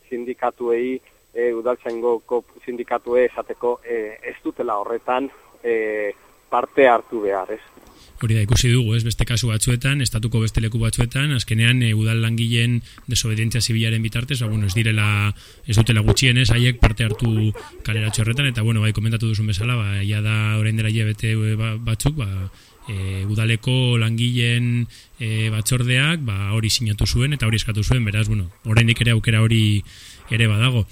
sindikatuei, e, udaltzaingo sindikatue esateko e, ez dutela horretan e, parte hartu behar, ez? Hori da, ikusi dugu, ez beste kasu batzuetan, estatuko beste leku batzuetan, azkenean e, udal langileen desobedientzia zibilaren bitartez, ba, bueno, ez direla, ez dutela gutxien, ez, haiek parte hartu kaleratxo horretan, eta, bueno, bai, komentatu duzun bezala, ba, ia da orain dela bete e, ba, batzuk, ba, e, udaleko langileen e, batzordeak, ba, hori sinatu zuen, eta hori eskatu zuen, beraz, bueno, oraindik ere aukera hori ere badago.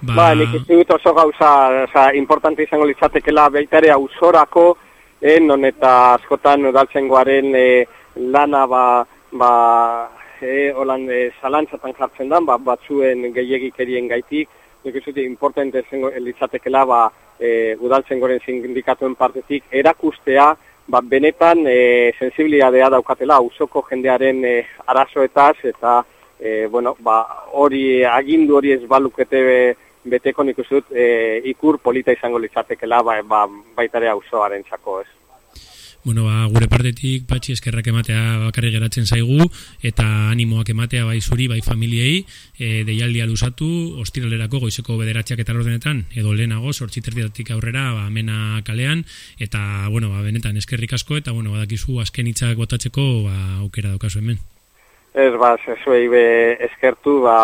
Ba, ba nik oso gauza, oza, importante izango litzatekela, baita ere, ausorako, eh, non eta askotan udaltzengoaren e, lana ba, ba e, holan e, zalantzatan jartzen da, ba, batzuen gehiagikerien gaitik, nik ez importante zengo elitzatekela ba, e, udaltzengoren sindikatuen partetik erakustea, ba, benetan e, sensibilidadea daukatela ausoko jendearen e, arazoetaz eta e, bueno, ba, hori agindu hori ez balukete beteko nik uste dut e, ikur polita izango litzatekela ba, ba, baita ere auzoaren txako ez. Bueno, ba, gure partetik patxi eskerrak ematea bakarri geratzen zaigu eta animoak ematea bai zuri, bai familiei e, deialdia luzatu, ostiralerako goizeko bederatxak eta ordenetan edo lehenago, sortziterdiatik aurrera ba, mena kalean eta bueno, ba, benetan eskerrik asko eta bueno, badakizu azken hitzak botatzeko ba, aukera daukazu hemen. Ez, ba, zezuei be eskertu, ba,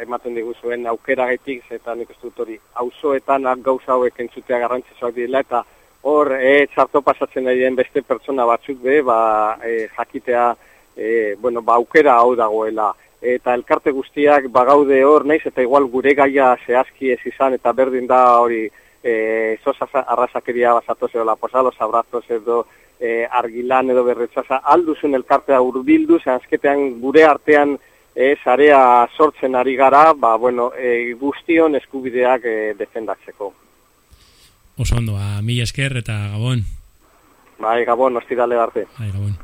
ematen diguzuen aukera gaitik, eta nik hori, hauzoetan gauza hauek entzutea garrantzizoak dira, eta hor, e, txarto pasatzen daien beste pertsona batzuk be, ba, e, jakitea, e, bueno, ba, aukera hau dagoela. Eta elkarte guztiak bagaude hor, naiz, eta igual gure gaia zehazki ez izan, eta berdin da hori, e, zoza arrasakeria basatoz edo la posalos abrazos edo, e, argilan edo berretzaza alduzun elkartea urbildu, azketean gure artean e, zarea sortzen ari gara, ba, bueno, e, guztion eskubideak e, defendatzeko. Oso ondo, a mila esker eta gabon. Bai, gabon, ostidale arte. Bai, gabon.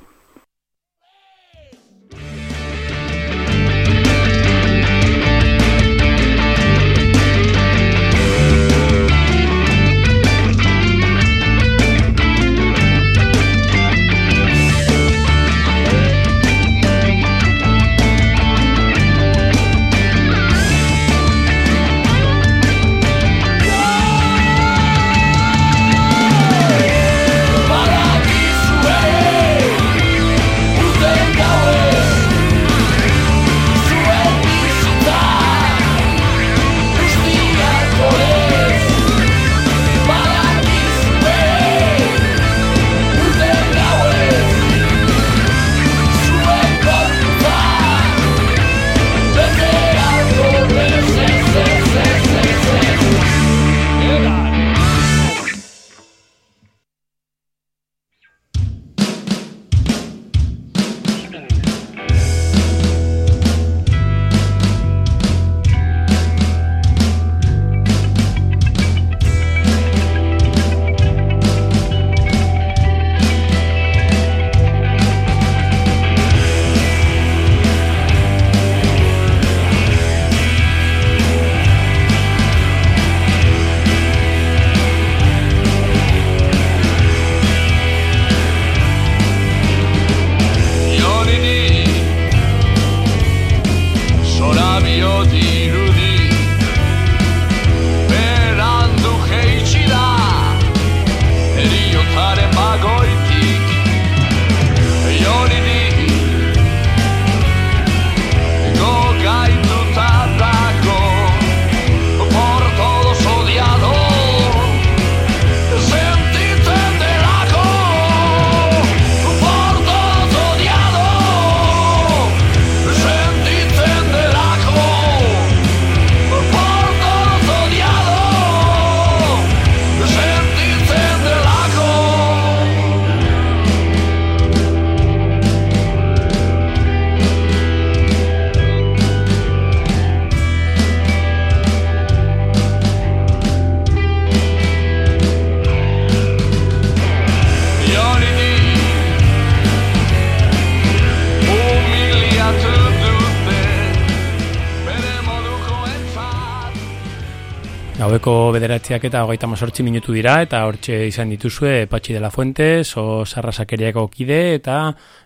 Gaueko bederatziak eta hogeita mazortzi minutu dira eta hortxe izan dituzue Patxi de la Fuente, so sarrasakeriako kide eta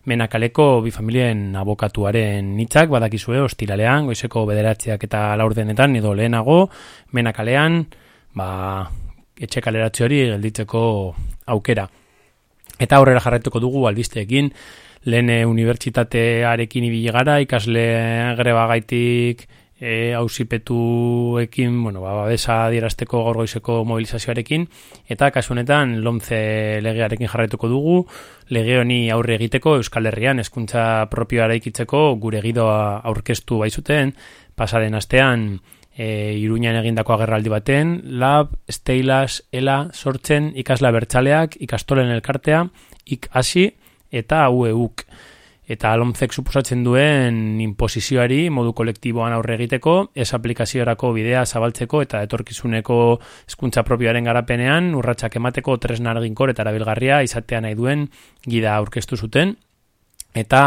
menakaleko bifamilien abokatuaren nitzak badakizue ostiralean, goizeko bederatziak eta laurdenetan edo lehenago menakalean ba, etxe kaleratze hori gelditzeko aukera. Eta aurrera jarretuko dugu albisteekin, lehen unibertsitatearekin ibili gara, ikasle greba gaitik e, hausipetuekin, bueno, ba, babesa dierazteko gorgoizeko mobilizazioarekin, eta kasu honetan lomze legearekin jarraituko dugu, lege honi aurre egiteko Euskal Herrian hezkuntza propioa ikitzeko gure gidoa aurkeztu baizuten, pasaren astean e, Iruñan egindako agerraldi baten, lab, steilas, ela, sortzen, ikasla bertzaleak, ikastolen elkartea, ik hasi eta ueuk eta alomzek suposatzen duen imposizioari modu kolektiboan aurre egiteko, ez aplikaziorako bidea zabaltzeko eta etorkizuneko hezkuntza propioaren garapenean urratsak emateko tresna arginkor eta erabilgarria izatea nahi duen gida aurkeztu zuten. Eta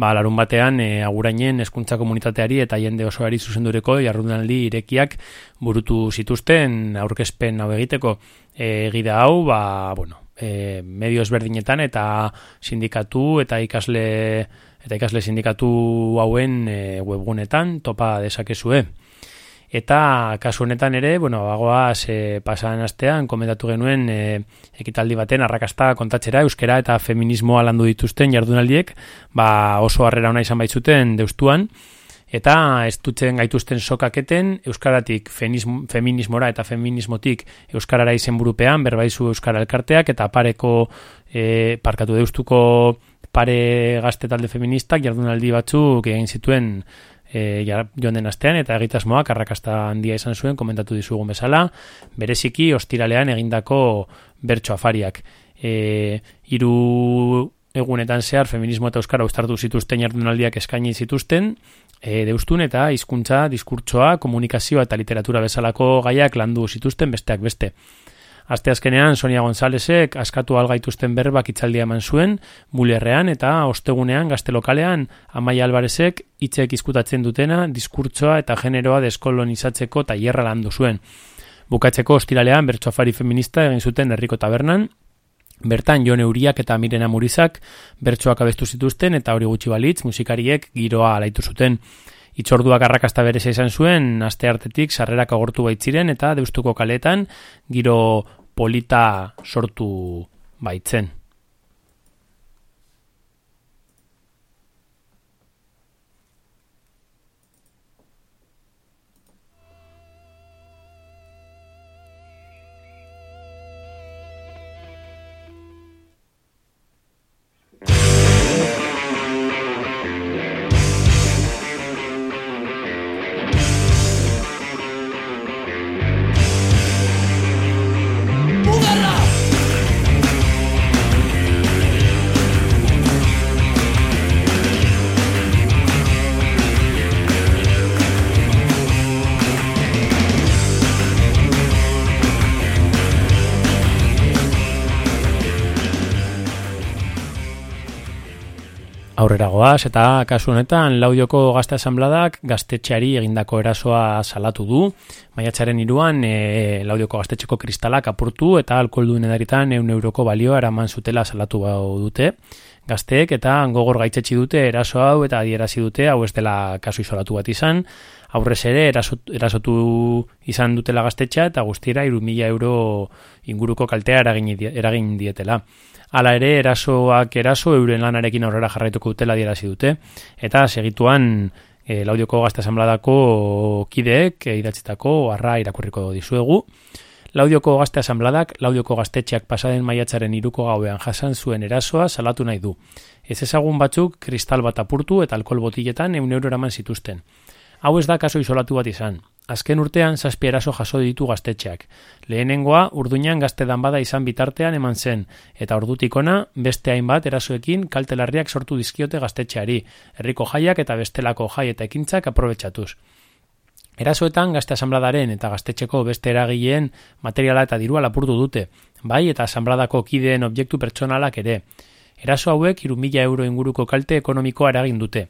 ba, larun batean e, agurainen hezkuntza komunitateari eta jende osoari zuzendureko jarrunaldi irekiak burutu zituzten aurkezpen hau egiteko e, gida hau, ba, bueno, e, medio ezberdinetan eta sindikatu eta ikasle eta ikasle sindikatu hauen e, webgunetan topa dezakezue. Eta kasu honetan ere, bueno, bagoaz e, pasan astean komentatu genuen e, ekitaldi baten arrakasta kontatzera euskera eta feminismoa landu dituzten jardunaldiek, ba oso harrera ona izan baitzuten deustuan, eta ez dutzen gaituzten sokaketen euskaratik feminismora eta feminismotik euskarara izen burupean berbaizu euskara elkarteak eta pareko e, parkatu deustuko pare gazte talde feministak jardunaldi batzuk egin zituen e, joan den astean eta egitasmoak arrakasta handia izan zuen komentatu dizugu bezala bereziki ostiralean egindako bertso afariak e, iru egunetan zehar feminismo eta euskara ustartu zituzten jardunaldiak eskaini zituzten e, deustun eta hizkuntza, diskurtsoa, komunikazioa eta literatura bezalako gaiak landu zituzten besteak beste. Aste azkenean Sonia Gonzalezek askatu algaituzten berbak itzaldia eman zuen, mulerrean eta ostegunean gaztelokalean Amaia Albarezek hitzek izkutatzen dutena diskurtsoa eta generoa deskolonizatzeko tailerra landu zuen. Bukatzeko ostiralean bertsoafari feminista egin zuten herriko tabernan, Bertan Jon Euriak eta Mirena Murizak bertsoak abestu zituzten eta hori gutxi balitz musikariek giroa alaitu zuten. Itzorduak arrakasta bereza izan zuen, aste hartetik sarrerak agortu baitziren eta deustuko kaletan giro polita sortu baitzen. Aurrera goaz, eta kasu honetan laudioko gazte asambladak gaztetxeari egindako erasoa salatu du. Maiatxaren iruan e, laudioko gaztetxeko kristalak apurtu eta alkolduen edaritan eun euroko balioa eraman zutela salatu bau dute. Gazteek eta gogor gaitzetsi dute eraso hau eta adierazi dute hau ez dela kasu isolatu bat izan. Aurrez ere erasotu izan dutela gaztetxa eta iru mila euro inguruko kaltea eragin, eragin dietela. Hala ere, erasoak eraso euren lanarekin aurrera jarraituko dutela dierazi dute. Eta segituan e, laudioko gazte asambladako kideek e, idatzitako arra irakurriko dizuegu. Laudioko gazte asambladak, laudioko gaztetxeak pasaden maiatzaren iruko gauean jasan zuen erasoa salatu nahi du. Ez ezagun batzuk kristal bat apurtu eta alkohol botiletan eun euro eraman zituzten. Hau ez da kaso isolatu bat izan. Azken urtean zazpi eraso jaso ditu gaztetxeak. Lehenengoa, urduinan gazte bada izan bitartean eman zen, eta ordutikona beste hainbat erasoekin kaltelarriak sortu dizkiote gaztetxeari, herriko jaiak eta bestelako jai eta ekintzak aprobetsatuz. Erasoetan gazte asambladaren eta gaztetxeko beste eragileen materiala eta dirua lapurtu dute, bai eta asambladako kideen objektu pertsonalak ere. Eraso hauek irumila euro inguruko kalte ekonomikoa eragin dute.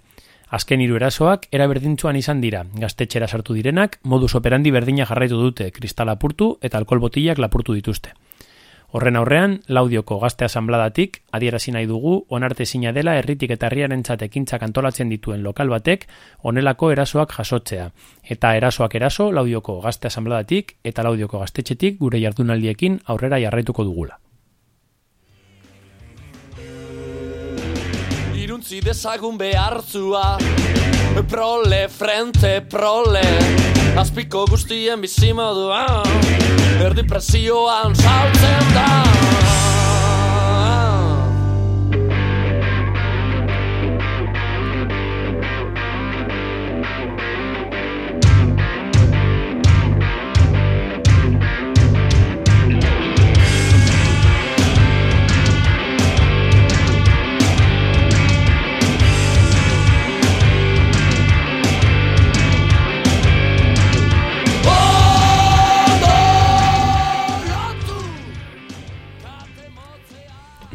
Azken hiru erasoak era berdintzuan izan dira. Gaztetxera sartu direnak modus operandi berdina jarraitu dute, kristal apurtu eta alkohol botilak lapurtu dituzte. Horren aurrean, laudioko gazte asambladatik, adierazi nahi dugu, onarte zina dela erritik eta herriaren ekintzak antolatzen dituen lokal batek, onelako erasoak jasotzea. Eta erasoak eraso, laudioko gazte asambladatik eta laudioko gaztetxetik gure jardunaldiekin aurrera jarraituko dugula. Iruntzi dezagun behartzua. Prole, frente, prole. Azpiko guztien bizimodua Erdi presioan saltzen da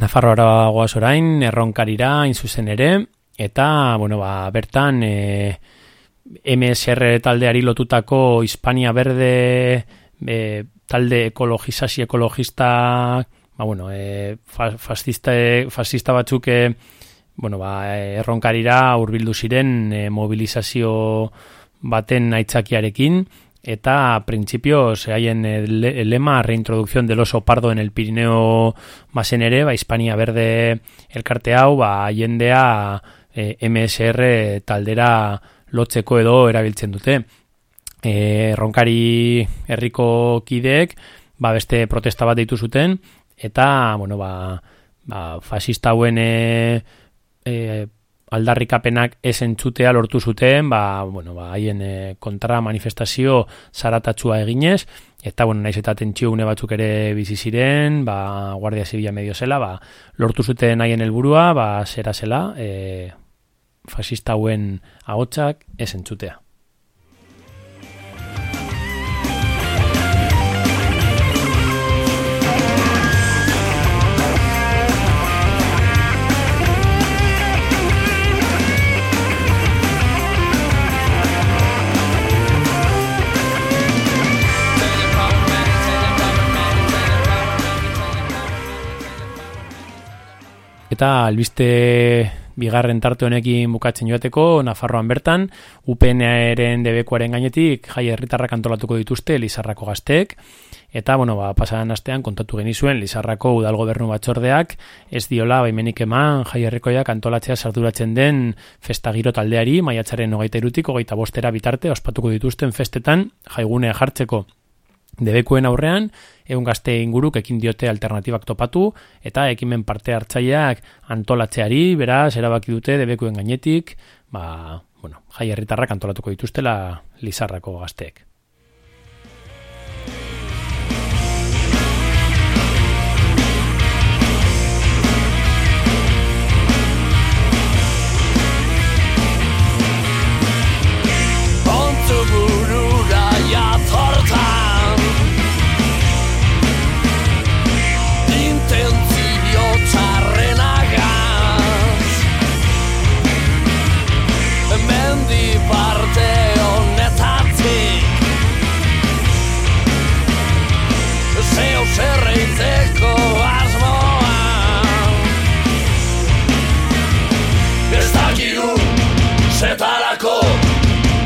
Nafarroara goaz orain, erronkarira, zuzen ere, eta, bueno, ba, bertan, e, MSR taldeari lotutako Hispania Berde e, talde ekologizasi ekologista, ba, bueno, e, fascista, fascista batzuk, e, bueno, ba, erronkarira urbildu ziren e, mobilizazio baten aitzakiarekin, eta printzipioz haien el lema reintroducción del oso pardo en el Pirineo bazen ere, ba, Hispania Berde elkarte hau, ba, jendea e, MSR taldera lotzeko edo erabiltzen dute. E, ronkari herriko kideek, ba, beste protesta bat ditu zuten, eta, bueno, ba, ba fascista hauen e, aldarrikapenak ez entzutea lortu zuten, ba, bueno, ba, haien e, kontra manifestazio zaratatzua eginez, eta, bueno, naiz eta tentsio une batzuk ere bizi ziren, ba, Guardia Zibila medio zela, ba, lortu zuten haien helburua, ba, zera zela, e, fascista hauen ahotsak ez entzutea. Eta albiste bigarren tarte honekin bukatzen joateko, Nafarroan bertan, UPN-eren debekoaren gainetik jai herritarrak antolatuko dituzte Lizarrako gazteek, eta, bueno, ba, pasadan astean kontatu genizuen Lizarrako udalgobernu batzordeak ez diola baimenik eman jai herrikoiak antolatzea sarduratzen den festagiro taldeari, maiatzaren hogeita irutik, hogeita bostera bitarte, ospatuko dituzten festetan jaigunea jartzeko debekuen aurrean, egun gazte inguruk ekin diote alternatibak topatu, eta ekimen parte hartzaileak antolatzeari, beraz, erabaki dute debekuen gainetik, ba, bueno, jai herritarrak antolatuko dituztela Lizarrako gazteek.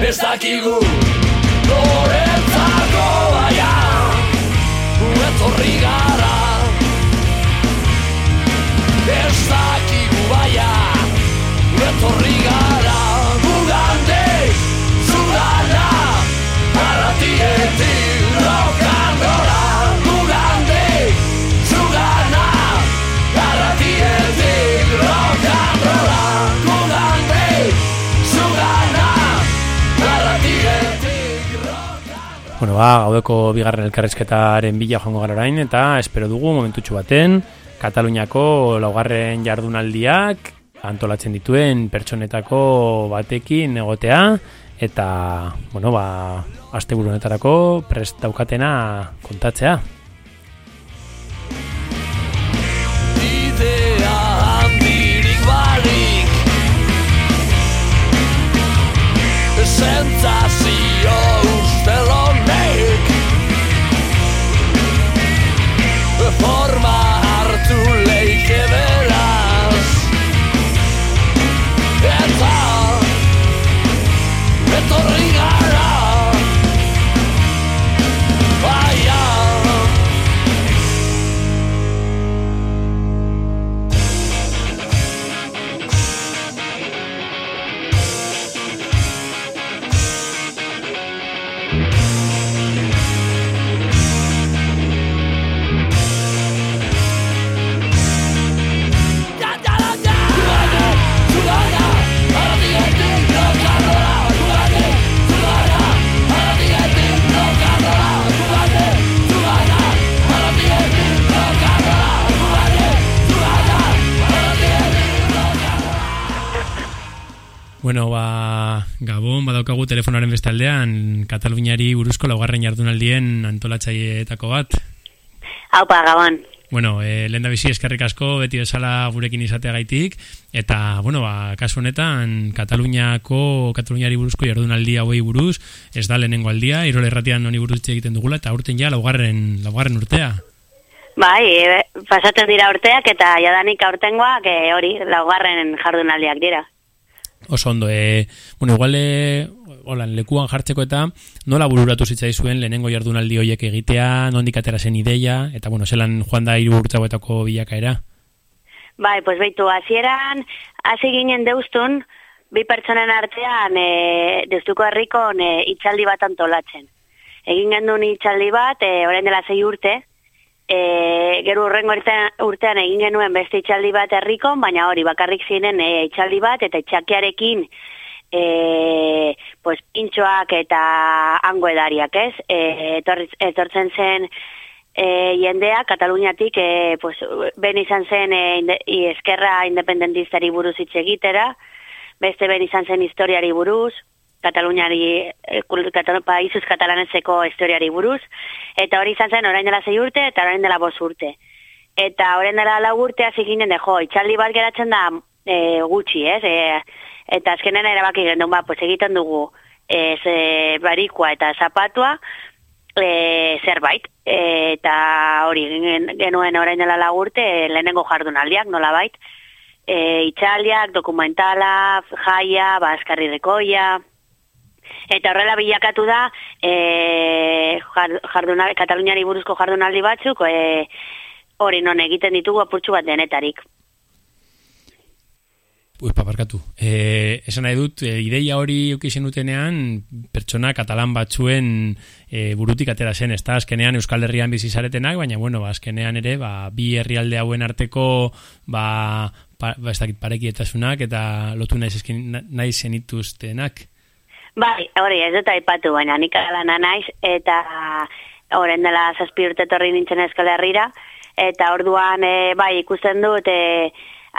Ez dakigu Bueno, ba, gaudeko bigarren elkarrezketaren bila joango gara orain, eta espero dugu momentutxu baten, Kataluniako laugarren jardunaldiak antolatzen dituen pertsonetako batekin egotea, eta, bueno, ba, azte honetarako prest daukatena kontatzea. sentzazio Telefonaren bestaldean, Kataluniari buruzko laugarren jardunaldien antolatzaileetako bat. Haupa, Gabon. Bueno, e, lehen da bizi eskerrik asko, beti bezala gurekin izateagaitik, eta, bueno, ba, kasu honetan, Kataluniako, Kataluniari buruzko jardunaldi hauei buruz, ez da lehenengo aldia, irole erratian honi buruz egiten dugula, eta urten ja, laugarren, laugarren urtea. Bai, e, pasatzen dira urteak eta jadanik aurtengoak e, hori, laugarren jardunaldiak dira. Oso ondo, e, bueno, igual e, holan, lekuan jartzeko eta nola bururatu zitzaizuen lehenengo jardunaldi hoiek egitea, nondik atera zen ideia, eta bueno, zelan joan da hiru urtzagoetako bilakaera. Bai, pues beitu, hasieran hasi ginen deustun, bi pertsonen artean e, deustuko herrikon e, itxaldi bat antolatzen. Egin gendun itxaldi bat, e, orain dela zei urte, e, gero urrengo urtean, urtean egin genuen beste itxaldi bat herrikon, baina hori bakarrik ziren e, itxaldi bat eta itxakiarekin e, pues, pintxoak eta hango edariak, ez? E, etorri- etortzen zen e, jendea, Kataluniatik, e, pues, ben izan zen e, inde, i, eskerra independentistari buruz hitz egitera, beste ben izan zen historiari buruz, Kataluniari, e, kul- Katal paizuz katalanezeko historiari buruz, eta hori izan zen orain dela zei urte eta orain dela bos urte. Eta orain dela lau urte hasi ginen de, jo, itxaldi bat geratzen da e, gutxi, ez? E, eta azkenen erabaki gendun, ba, pues egiten dugu ez, e, barikoa eta zapatua, e, zerbait. E, eta hori gen- genuen orain dela lau urte e, lehenengo jardunaldiak, nolabait. E, itxaldiak, dokumentala, jaia, baskarri dekoia, Eta horrela bilakatu da, e, jar- jardunal, Kataluniari buruzko jardunaldi batzuk, e, hori non egiten ditugu apurtxu bat denetarik. Ui, paparkatu. E, esan nahi dut, e, ideia hori eukisen dutenean, pertsona katalan batzuen e, burutik atera zen, ez da, azkenean Euskal Herrian bizi zaretenak, baina, bueno, ba, azkenean ere, ba, bi herrialde hauen arteko, ba, pa, ba, ez dakit parekietasunak eta lotu nahi, zeskin, nahi zenituztenak. Bai, hori, ez dut aipatu, baina nik alana naiz, eta horren dela zazpi urte torri nintzen Euskal Herrira, eta orduan, e, bai, ikusten dut, e,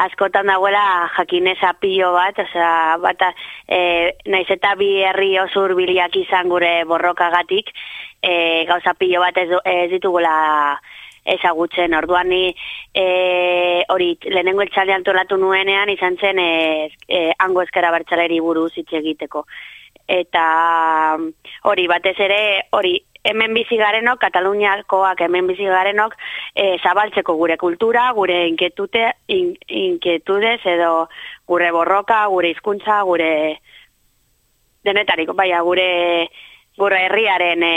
askotan dagoela jakineza pilo bat, osea, bata, e, naiz eta bi herri oso hurbiliak izan gure borrokagatik, e, gauza pilo bat ez, du- ez ditugula ezagutzen. Orduan ni e, hori lehenengo etxalde antolatu nuenean izan zen e, e, hango eskara bertzaleri buruz hitz egiteko. Eta hori batez ere hori hemen bizi garenok, Kataluniakoak hemen bizi garenok, e, zabaltzeko gure kultura, gure inketute, in, inketudez edo gure borroka, gure hizkuntza, gure denetariko, baina gure gure herriaren e,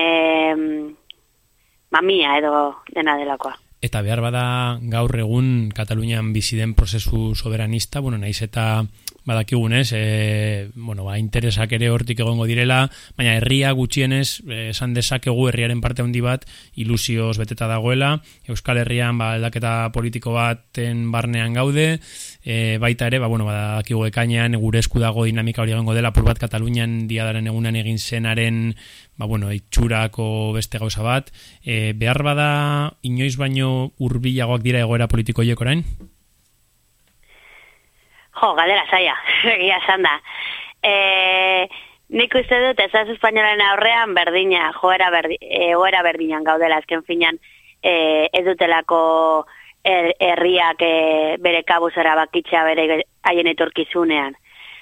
mamia edo dena delakoa. Eta behar bada gaur egun Katalunian bizi den prozesu soberanista, bueno, naiz eta badakigunez, e, bueno, ba, interesak ere hortik egongo direla, baina herria gutxienez, eh, esan dezakegu herriaren parte handi bat ilusioz beteta dagoela, Euskal Herrian ba, aldaketa politiko baten barnean gaude, e, baita ere, ba, bueno, badakigu ekainean gure esku dago dinamika hori egongo dela, pur bat Katalunian diadaren egunan egin zenaren ba, bueno, itxurako beste gauza bat, e, behar bada inoiz baino hurbilagoak dira egoera politiko hiek orain? Jo, galdera zaia, *laughs* egia esan da. E, nik uste dut ezaz espainolen aurrean berdina, joera berdi, egoera berdinan gaudela, azken finan e, ez dutelako herriak e, bere kabuz erabakitzea bere haien etorkizunean.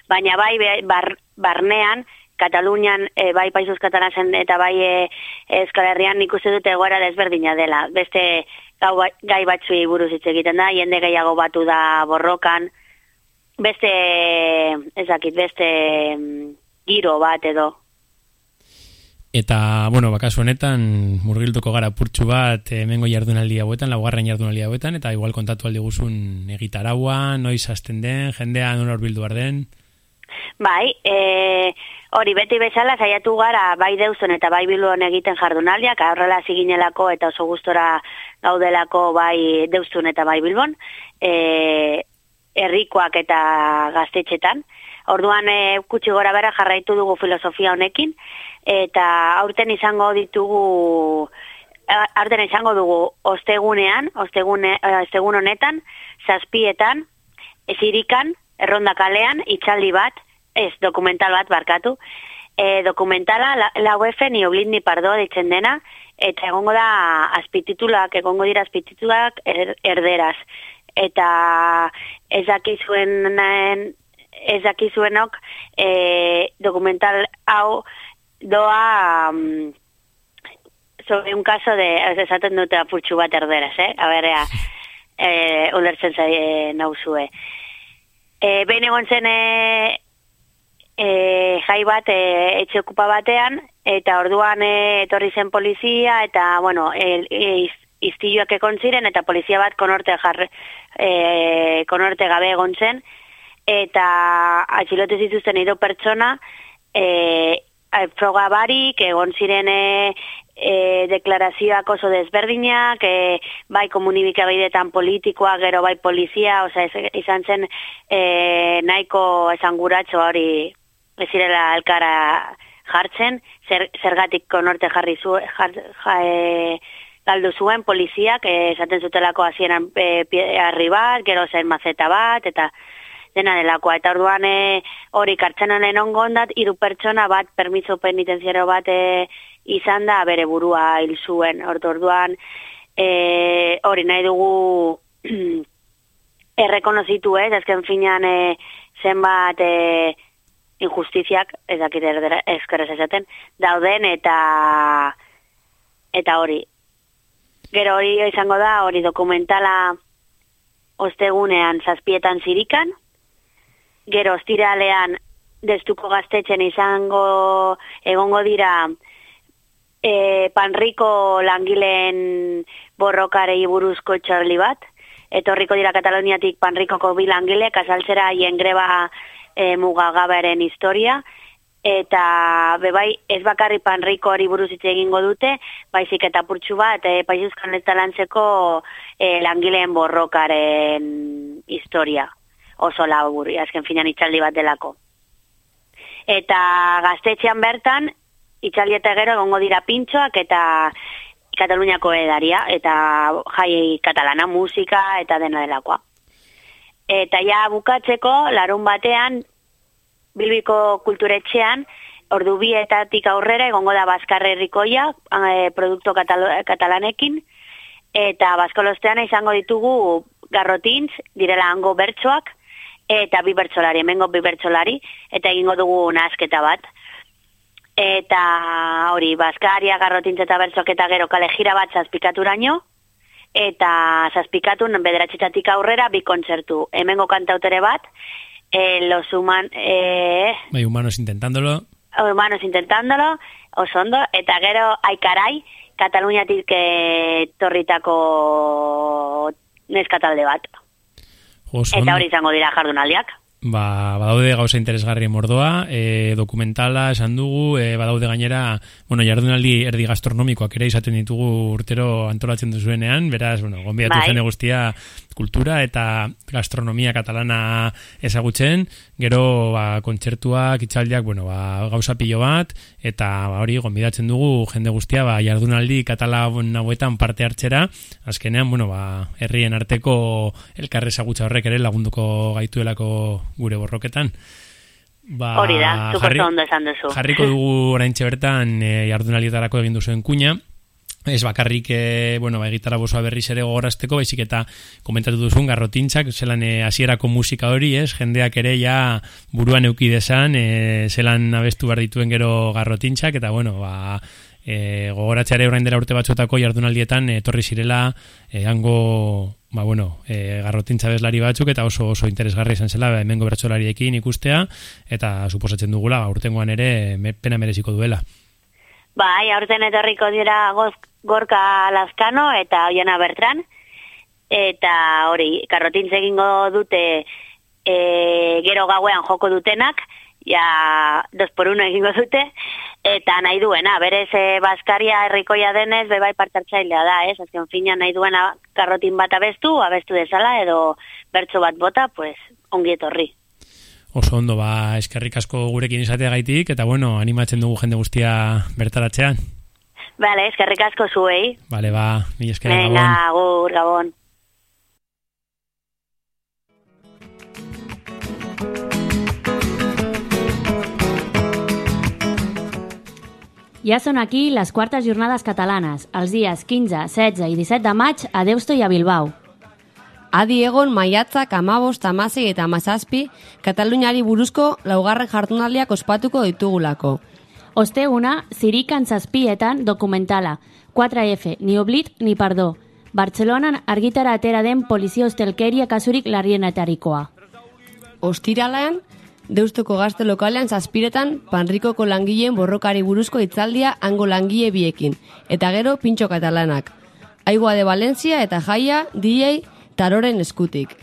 Baina bai bar, barnean Katalunian, e, bai Paizuz Katalazen eta bai e, Euskal Herrian nik uste dute egoera desberdina dela. Beste gau, ba, gai batzuei buruz hitz egiten da, jende gehiago batu da borrokan, beste, ezakit, beste mm, giro bat edo. Eta, bueno, bakasu honetan, murgilduko gara purtsu bat, hemengo jardunaldi hauetan, laugarren jardunaldi hauetan, eta igual kontatu aldi guzun egitaraua, noiz hasten den, jendea non bildu den. Bai, e, hori beti bezala saiatu gara bai deuzon eta bai biluon egiten jardunaldiak, horrela ziginelako eta oso gustora gaudelako bai deuzun eta bai bilbon, e, herrikoak eta gaztetxetan. Orduan e, kutsi gora bera jarraitu dugu filosofia honekin, eta aurten izango ditugu aurten izango dugu ostegunean, ostegune, ostegun honetan, zazpietan, ezirikan, erronda kalean, itxaldi bat, ez, dokumental bat barkatu, e, dokumentala la, la UF ni oblid ni pardo ditzen dena, eta egongo da azpititulak, egongo dira azpititulak er, erderaz. Eta ez dakizuen ez dakizuenok e, dokumental hau doa um, sobre un caso de esaten dute apurtxu bat erderaz, eh? A ber, ea, e, ulertzen zai e, nauzue. E, behin egon zen e, e, jai bat e, etxe okupa batean, eta orduan e, etorri zen polizia, eta, bueno, e, e, iztiluak ekon ziren, eta polizia bat konorte, jarre, e, konorte gabe egon zen, eta atxilote zituzten hiru pertsona e, froga barik, egon ziren e, e, deklarazioak oso desberdinak, e, bai komunibikabidetan politikoa, gero bai polizia, oza, izan zen e, nahiko esanguratxo hori ezirela elkara jartzen, zer, zergatik konorte jarri zu, jar, ja, e, galdu zuen poliziak, esaten zutelako hasieran e, arri bat, gero zen mazeta bat, eta dena delakoa. Eta orduan e, hori kartzen honen ongondat, iru pertsona bat, permiso penitenziero bat e, izan da bere burua hil zuen. Orduan e, hori nahi dugu *clears throat* errekonozitu ez, ezken finean e, zenbat e, injustiziak, ez dakit ezkeraz esaten, dauden eta eta hori. Gero hori izango da, hori dokumentala ostegunean zazpietan zirikan, gero ostiralean destuko gaztetzen izango egongo dira e, panriko langileen borrokarei buruzko txarli bat, etorriko dira Kataloniatik panrikoko bi langile, kasaltzera haien greba e, mugagabaren historia, eta bebai ez bakarri panriko hori buruz hitz egingo dute, baizik eta purtsu bat, e, paizuzkan ez talantzeko e, langileen borrokaren historia oso labur, azken finan itxaldi bat delako. Eta gaztetxean bertan, itxaldi eta gero egongo dira pintxoak eta Kataluniako edaria, eta jai katalana musika eta dena delakoa. Eta ja bukatzeko, larun batean, Bilbiko kulturetxean, ordu bietatik aurrera egongo da Baskarre Herrikoia, e, produkto katalanekin, eta Baskolostean izango ditugu garrotintz, direla hango bertsoak, eta bi bertsolari, hemengo bi bertsolari, eta egingo dugu nasketa bat. Eta hori, Baskaria, Garrotintz eta Bertzok eta gero kale jira bat zazpikaturaino, eta zazpikatun bederatxetatik aurrera bi kontzertu. Hemengo kantautere bat, e, los human... E, bai, humanos intentándolo. Humanos intentándolo, osondo, eta gero aikarai, Kataluniatik torritako neskatalde bat. Eta hori izango dira jardunaldiak. Ba, badaude gauza interesgarri mordoa, e, dokumentala esan dugu, e, badaude gainera, bueno, jardunaldi erdi gastronomikoak ere izaten ditugu urtero antolatzen duzuenean, beraz, bueno, gombiatu bai. jene guztia kultura eta gastronomia katalana ezagutzen, gero ba, kontzertuak, itxaldiak, bueno, ba, gauza pilo bat, eta ba, hori gombidatzen dugu jende guztia ba, jardunaldi katala nahuetan parte hartzera, azkenean, bueno, ba, herrien arteko elkarre ezagutza horrek ere lagunduko gaituelako gure borroketan. Ba, Hori da, jarri, ondo esan duzu. Jarriko dugu orain bertan e, jardunalietarako egin duzuen kuña, ez bakarrik e, bueno, ba, gitarra bosoa berriz ere gogorazteko, baizik eta komentatu duzun garrotintzak, zelan e, hasierako musika hori, ez, jendeak ere ja buruan euki desan, e, zelan abestu behar dituen gero garrotintzak, eta bueno, ba, e, gogoratzeare orain dela urte batzutako jardunaldietan etorri zirela e, hango ba, bueno, e, garrotintza bezlari batzuk eta oso oso interesgarri izan zela ba, hemengo bertsolariekin ikustea eta suposatzen dugula ba, urtengoan ere me, pena mereziko duela. Bai, aurten etorriko dira goz, gorka laskano eta oiena bertran. Eta hori, karrotintz egingo dute e, gero gauean joko dutenak, ja dos por uno egingo dute, eta nahi duena, berez e, Baskaria herrikoia denez, bebai partartzailea da, ez? Azken fina nahi duena karrotin bat abestu, abestu dezala, edo bertso bat bota, pues, ongi etorri oso ondo ba eskerrik asko gurekin izateagaitik eta bueno, animatzen dugu jende guztia bertaratzean. Vale, eskerrik asko zuei. Vale, ba, mi eskerrik gabon. Venga, agur, gabon. Ja són aquí les quartes jornades catalanes, els dies 15, 16 i 17 de maig a Deusto i a Bilbao. Adi egon maiatzak amabost, amasei eta amazazpi, Kataluniari buruzko laugarren jartunaldiak ospatuko ditugulako. Osteguna, zirikan zazpietan dokumentala, 4F, ni oblit, ni pardó. Bartzelonan argitara atera den polizio ostelkeria kasurik larrienetarikoa. Ostiralean, Deustuko gazte lokalean zazpiretan panrikoko langileen borrokari buruzko itzaldia hango langile biekin, eta gero pintxo katalanak. Aigua de Valencia eta jaia, DJ, taroren eskutik.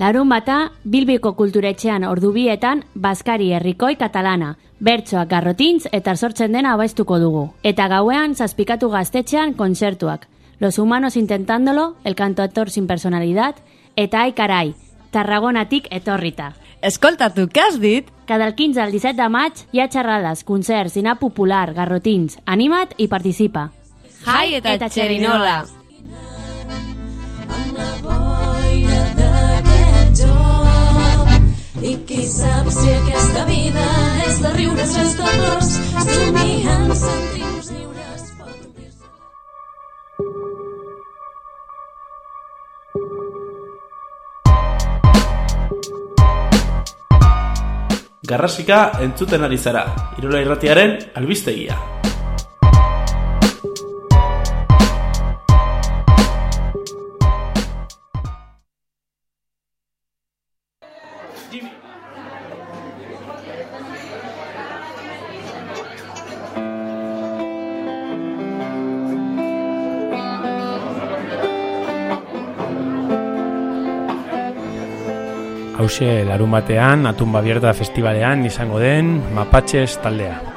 Larun bata, Bilbiko kulturetxean ordubietan, Baskari herrikoi katalana, bertsoak garrotintz eta sortzen dena abaiztuko dugu. Eta gauean, zazpikatu gaztetxean konsertuak. Los humanos intentándolo, el cantautor sin personalidad, eta aikarai, tarragonatik etorrita. Escoltatu, què has dit? Cada el 15 al 17 de maig hi ha xerrades, concerts, dinar popular, garrotins. Anima't i participa. Jai eta, eta xerinola! Amb i qui sap si aquesta vida és de riures o és de plors somiant sentir-nos lliures pot obrir-se Garrasika entzuten ari zara, Irola Irratiaren albistegia. Hause larun batean, Atumba Bierta Festivalean izango den Mapatxes taldea.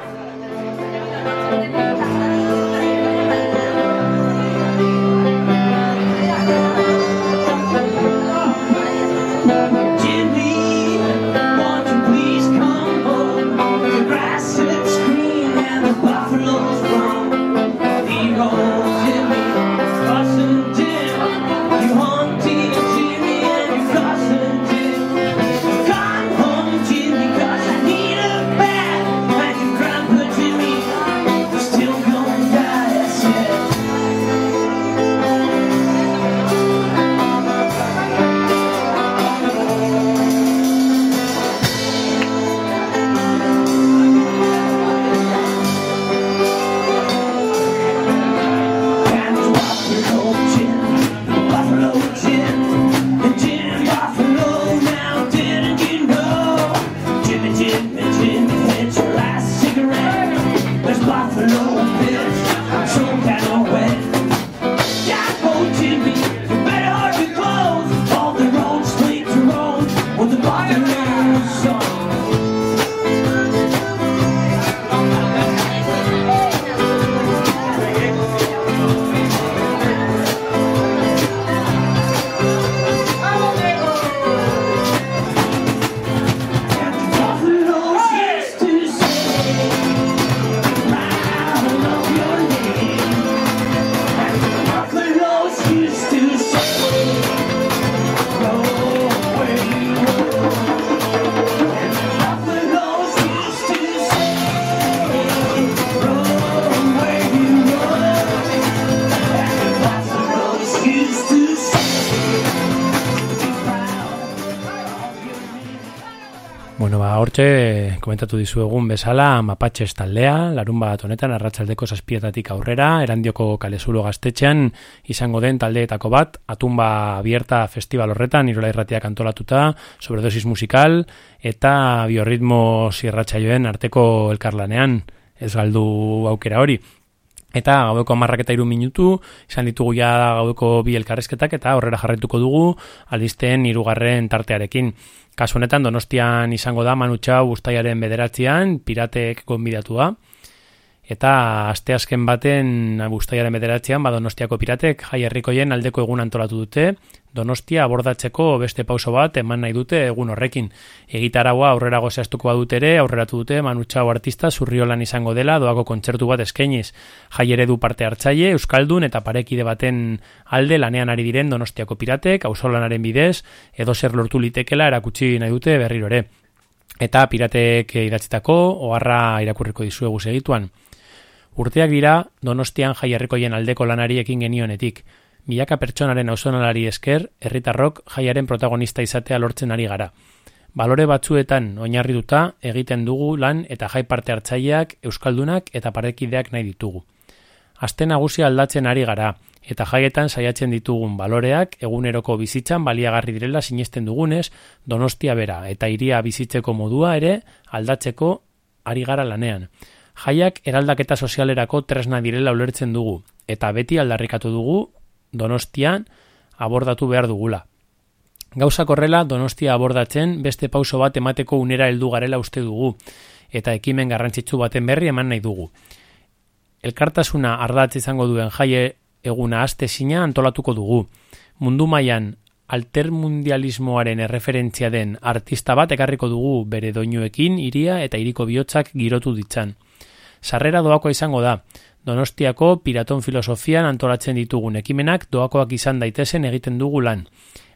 Hortxe, komentatu dizuegun bezala, mapatxe taldea, larun bat honetan, arratsaldeko zazpietatik aurrera, erandioko kalezulo gaztetxean, izango den taldeetako bat, atumba abierta festival horretan, irola irratiak antolatuta, sobredosis musikal, eta biorritmo zirratxaioen arteko elkarlanean, ez galdu aukera hori. Eta gaueko amarrak eta iru minutu, izan ditugu ja gaueko bi elkarrezketak, eta horrera jarraituko dugu, aldizten irugarren tartearekin. Kasu honetan Donostian izango da Manu Txau ustaiaren bederatzean piratek gonbidatua. Eta asteazken baten ustaiaren bederatzean ba Donostiako piratek jai herrikoien aldeko egun antolatu dute. Donostia abordatzeko beste pauso bat eman nahi dute egun horrekin. Egitaragoa aurrera gozeaztuko badut ere, aurreratu dute Manu Txau artista zurriolan izango dela doako kontzertu bat eskainiz. Jai eredu parte hartzaile, Euskaldun eta parekide baten alde lanean ari diren Donostiako piratek, auzolanaren bidez, edo zer lortu litekela erakutsi nahi dute berriro ere. Eta piratek idatzitako, oharra irakurriko dizuegu segituan. Urteak dira, Donostian jaierrikoien aldeko lanari ekin genionetik. Milaka pertsonaren auzonalari esker, herritarrok jaiaren protagonista izatea lortzen ari gara. Balore batzuetan oinarrituta egiten dugu lan eta jai parte hartzaileak, euskaldunak eta parekideak nahi ditugu. Aste nagusia aldatzen ari gara eta jaietan saiatzen ditugun baloreak eguneroko bizitzan baliagarri direla sinesten dugunez, Donostia bera eta hiria bizitzeko modua ere aldatzeko ari gara lanean. Jaiak eraldaketa sozialerako tresna direla ulertzen dugu eta beti aldarrikatu dugu Donostian abordatu behar dugula. Gauza korrela Donostia abordatzen beste pauso bat emateko unera heldu garela uste dugu eta ekimen garrantzitsu baten berri eman nahi dugu. Elkartasuna ardatz izango duen jaie eguna aste sina antolatuko dugu. Mundu mailan altermundialismoaren erreferentzia den artista bat ekarriko dugu bere doinuekin iria eta iriko bihotzak girotu ditzan. Sarrera doako izango da, Donostiako piraton filosofian antolatzen ditugun ekimenak doakoak izan daitezen egiten dugu lan.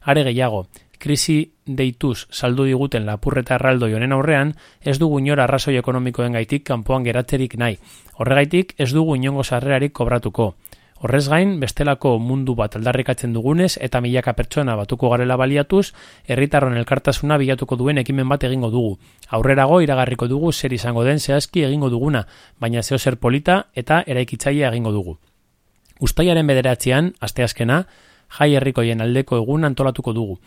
Are gehiago, krisi deituz saldu diguten lapurreta erraldo honen aurrean, ez dugu inora arrazoi ekonomikoen gaitik kanpoan geratzerik nahi. Horregaitik ez dugu inongo sarrerarik kobratuko. Horrez gain, bestelako mundu bat aldarrikatzen dugunez eta milaka pertsona batuko garela baliatuz, herritarron elkartasuna bilatuko duen ekimen bat egingo dugu. Aurrerago iragarriko dugu zer izango den zehazki egingo duguna, baina zeo zer polita eta eraikitzailea egingo dugu. Uztaiaren bederatzean, asteazkena, jai herrikoien aldeko egun antolatuko dugu.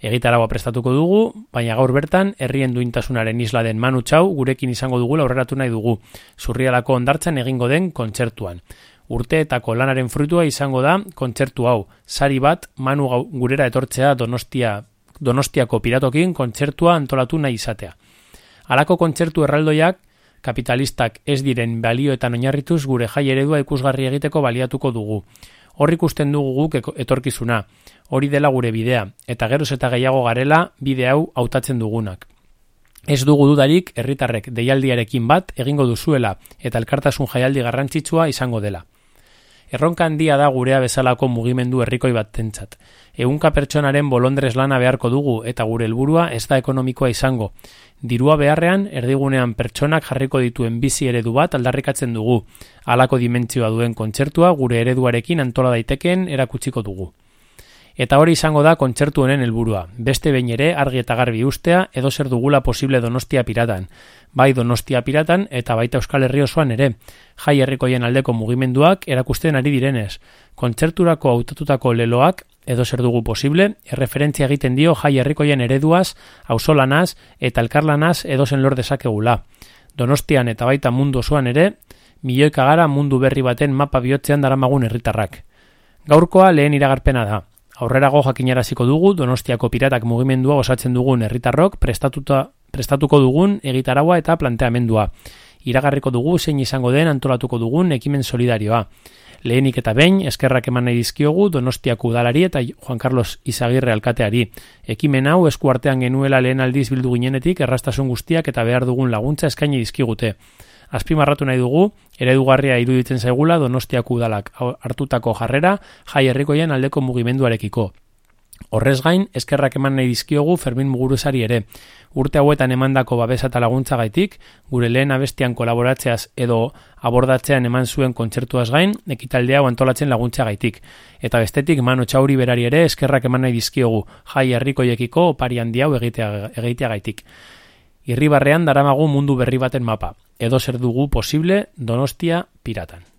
Egitaragoa prestatuko dugu, baina gaur bertan, herrien duintasunaren isla den Manu Txau gurekin izango dugu aurreratu nahi dugu, zurrialako ondartzan egingo den kontzertuan urteetako lanaren frutua izango da kontzertu hau. Sari bat Manu gurera etortzea Donostia Donostiako piratokin kontzertua antolatu nahi izatea. Halako kontzertu erraldoiak kapitalistak ez diren balioetan oinarrituz gure jai eredua ikusgarri egiteko baliatuko dugu. Hor ikusten dugu guk etorkizuna, hori dela gure bidea, eta geroz eta gehiago garela bide hau hautatzen dugunak. Ez dugu dudarik herritarrek deialdiarekin bat egingo duzuela eta elkartasun jaialdi garrantzitsua izango dela. Erronka handia da gurea bezalako mugimendu herrikoi bat tentzat. Egunka pertsonaren bolondrez lana beharko dugu eta gure helburua ez da ekonomikoa izango. Dirua beharrean, erdigunean pertsonak jarriko dituen bizi eredu bat aldarrikatzen dugu. Halako dimentzioa duen kontzertua gure ereduarekin antola daitekeen erakutsiko dugu. Eta hori izango da kontzertu honen helburua. Beste behin ere argi eta garbi ustea edo zer dugula posible Donostia piratan. Bai Donostia piratan eta baita Euskal Herri osoan ere. Jai herrikoien aldeko mugimenduak erakusten ari direnez. Kontzerturako hautatutako leloak edo zer dugu posible, erreferentzia egiten dio jai herrikoien ereduaz, auzolanaz eta elkarlanaz edo zen lor dezakegula. Donostian eta baita mundu osoan ere, milioika gara mundu berri baten mapa bihotzean daramagun herritarrak. Gaurkoa lehen iragarpena da. Aurrerago jakinaraziko dugu Donostiako piratak mugimendua osatzen dugun herritarrok prestatuta prestatuko dugun egitaraua eta planteamendua. Iragarriko dugu zein izango den antolatuko dugun ekimen solidarioa. Lehenik eta behin eskerrak eman nahi dizkiogu Donostiako udalari eta Juan Carlos Izagirre alkateari. Ekimen hau eskuartean genuela lehen aldiz bildu ginenetik errastasun guztiak eta behar dugun laguntza eskaini dizkigute azpimarratu nahi dugu, eredugarria iruditzen zaigula donostiako udalak hartutako jarrera jai herrikoien aldeko mugimenduarekiko. Horrez gain, eskerrak eman nahi dizkiogu Fermin Muguruzari ere. Urte hauetan emandako babesa eta laguntza gaitik, gure lehen abestian kolaboratzeaz edo abordatzean eman zuen kontzertuaz gain, ekitaldea antolatzen laguntza gaitik. Eta bestetik, mano txauri berari ere eskerrak eman nahi dizkiogu jai herrikoiekiko opari handi hau egitea, egitea gaitik. Irribarrean daramagu mundu berri baten mapa. Edo zer dugu posible Donostia piratan.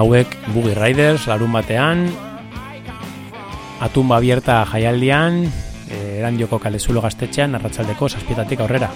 Hauek Boogie Riders larun batean, Atumba abierta jaialdian, eh, erandioko kalezulo gaztetxean, arratzaldeko zazpietatik aurrera.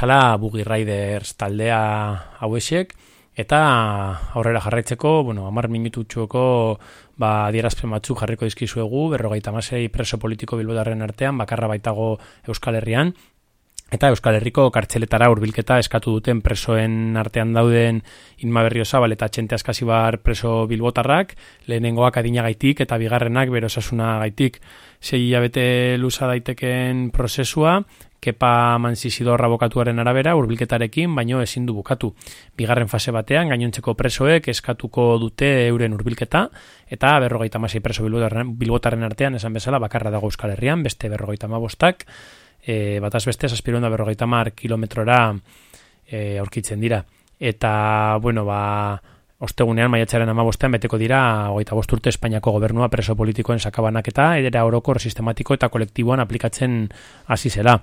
Bezala Boogie Riders taldea hauexek eta aurrera jarraitzeko, bueno, 10 minututxuko ba adierazpen batzuk jarriko dizkizuegu 56 preso politiko bilbotarren artean bakarra baitago Euskal Herrian Eta Euskal Herriko kartzeletara hurbilketa eskatu duten presoen artean dauden Inma Berriozabal eta Txente Askasibar preso bilbotarrak, lehenengoak adinagaitik eta bigarrenak berosasuna gaitik. Sei hilabete luza daiteken prozesua, kepa manzizidorra bokatuaren arabera hurbilketarekin, baino ezin du bukatu. Bigarren fase batean, gainontzeko presoek eskatuko dute euren hurbilketa, eta berrogeita masei preso bilbotarren artean, esan bezala, bakarra dago Euskal Herrian, beste berrogeita mabostak, e, bataz beste, zazpiron da berrogeita mar kilometrora e, aurkitzen dira. Eta, bueno, ba, ostegunean, maiatxaren amabostean, beteko dira, hogeita bost urte Espainiako gobernua preso politikoen sakabanak eta edera orokor sistematiko eta kolektiboan aplikatzen hasi zela.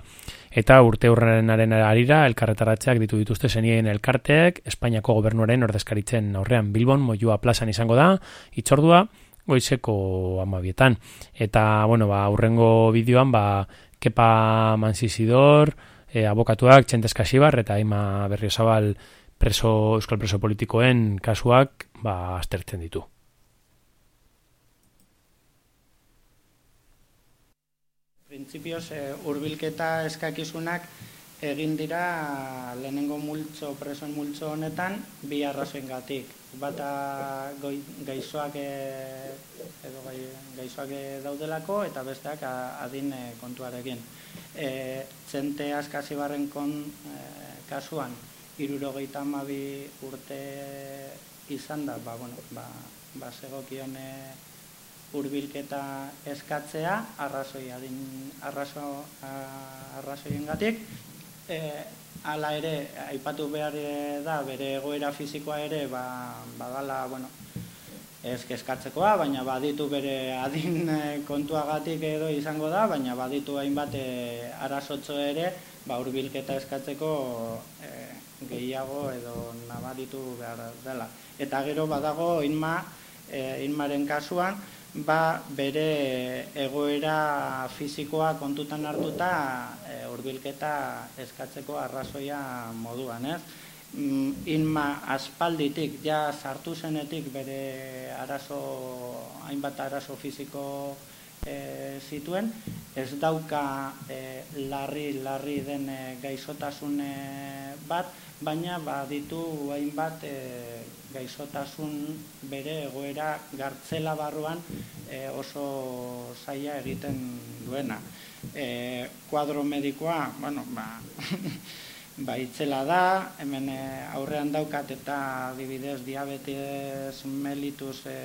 Eta urte hurrenaren arira, elkarretaratzeak ditu dituzte zenien elkarteek, Espainiako gobernuaren ordezkaritzen aurrean Bilbon, Moyua plazan izango da, itxordua, goizeko amabietan. Eta, bueno, ba, urrengo bideoan, ba, Kepa Mansisidor, e, abokatuak, Txentes Kasibar, eta Ima Berriozabal preso, euskal preso politikoen kasuak, ba, aztertzen ditu. Printzipioz, e, urbilketa eskakizunak egin dira lehenengo multzo, presoen multzo honetan, bi arrazoengatik. Bata goi, gaizoak e, edo gai, gaizoak e, daudelako eta besteak adin kontuarekin. E, txente askasibarren kon e, kasuan, irurogeita hamabi urte izan da, ba, bueno, ba, ba zegokion e, hurbilketa eskatzea arrazoi adin arrazo a- arrazoiengatik. E, hala ere aipatu behar e, da bere egoera fisikoa ere ba badala bueno ez kezkatzekoa, baina baditu bere adin eh, kontuagatik edo izango da, baina baditu hainbat e, arasotxo ere, ba, urbilketa eskatzeko e, gehiago edo nabaritu behar dela. Eta gero badago inma, e, inmaren kasuan, ba, bere egoera fisikoa kontutan hartuta e, urbilketa eskatzeko arrazoia moduan, ez? Mm, Inma aspalditik, ja sartu zenetik bere arazo, hainbat arazo fisiko e, zituen, ez dauka e, larri, larri den e, gaixotasun e, bat, baina baditu hainbat e, gaixotasun bere egoera gartzela barruan e, oso zaila egiten duena. E, kuadro medikoa, bueno, ba, *laughs* ba itzela da, hemen e, aurrean daukat eta adibidez diabetes mellitus e,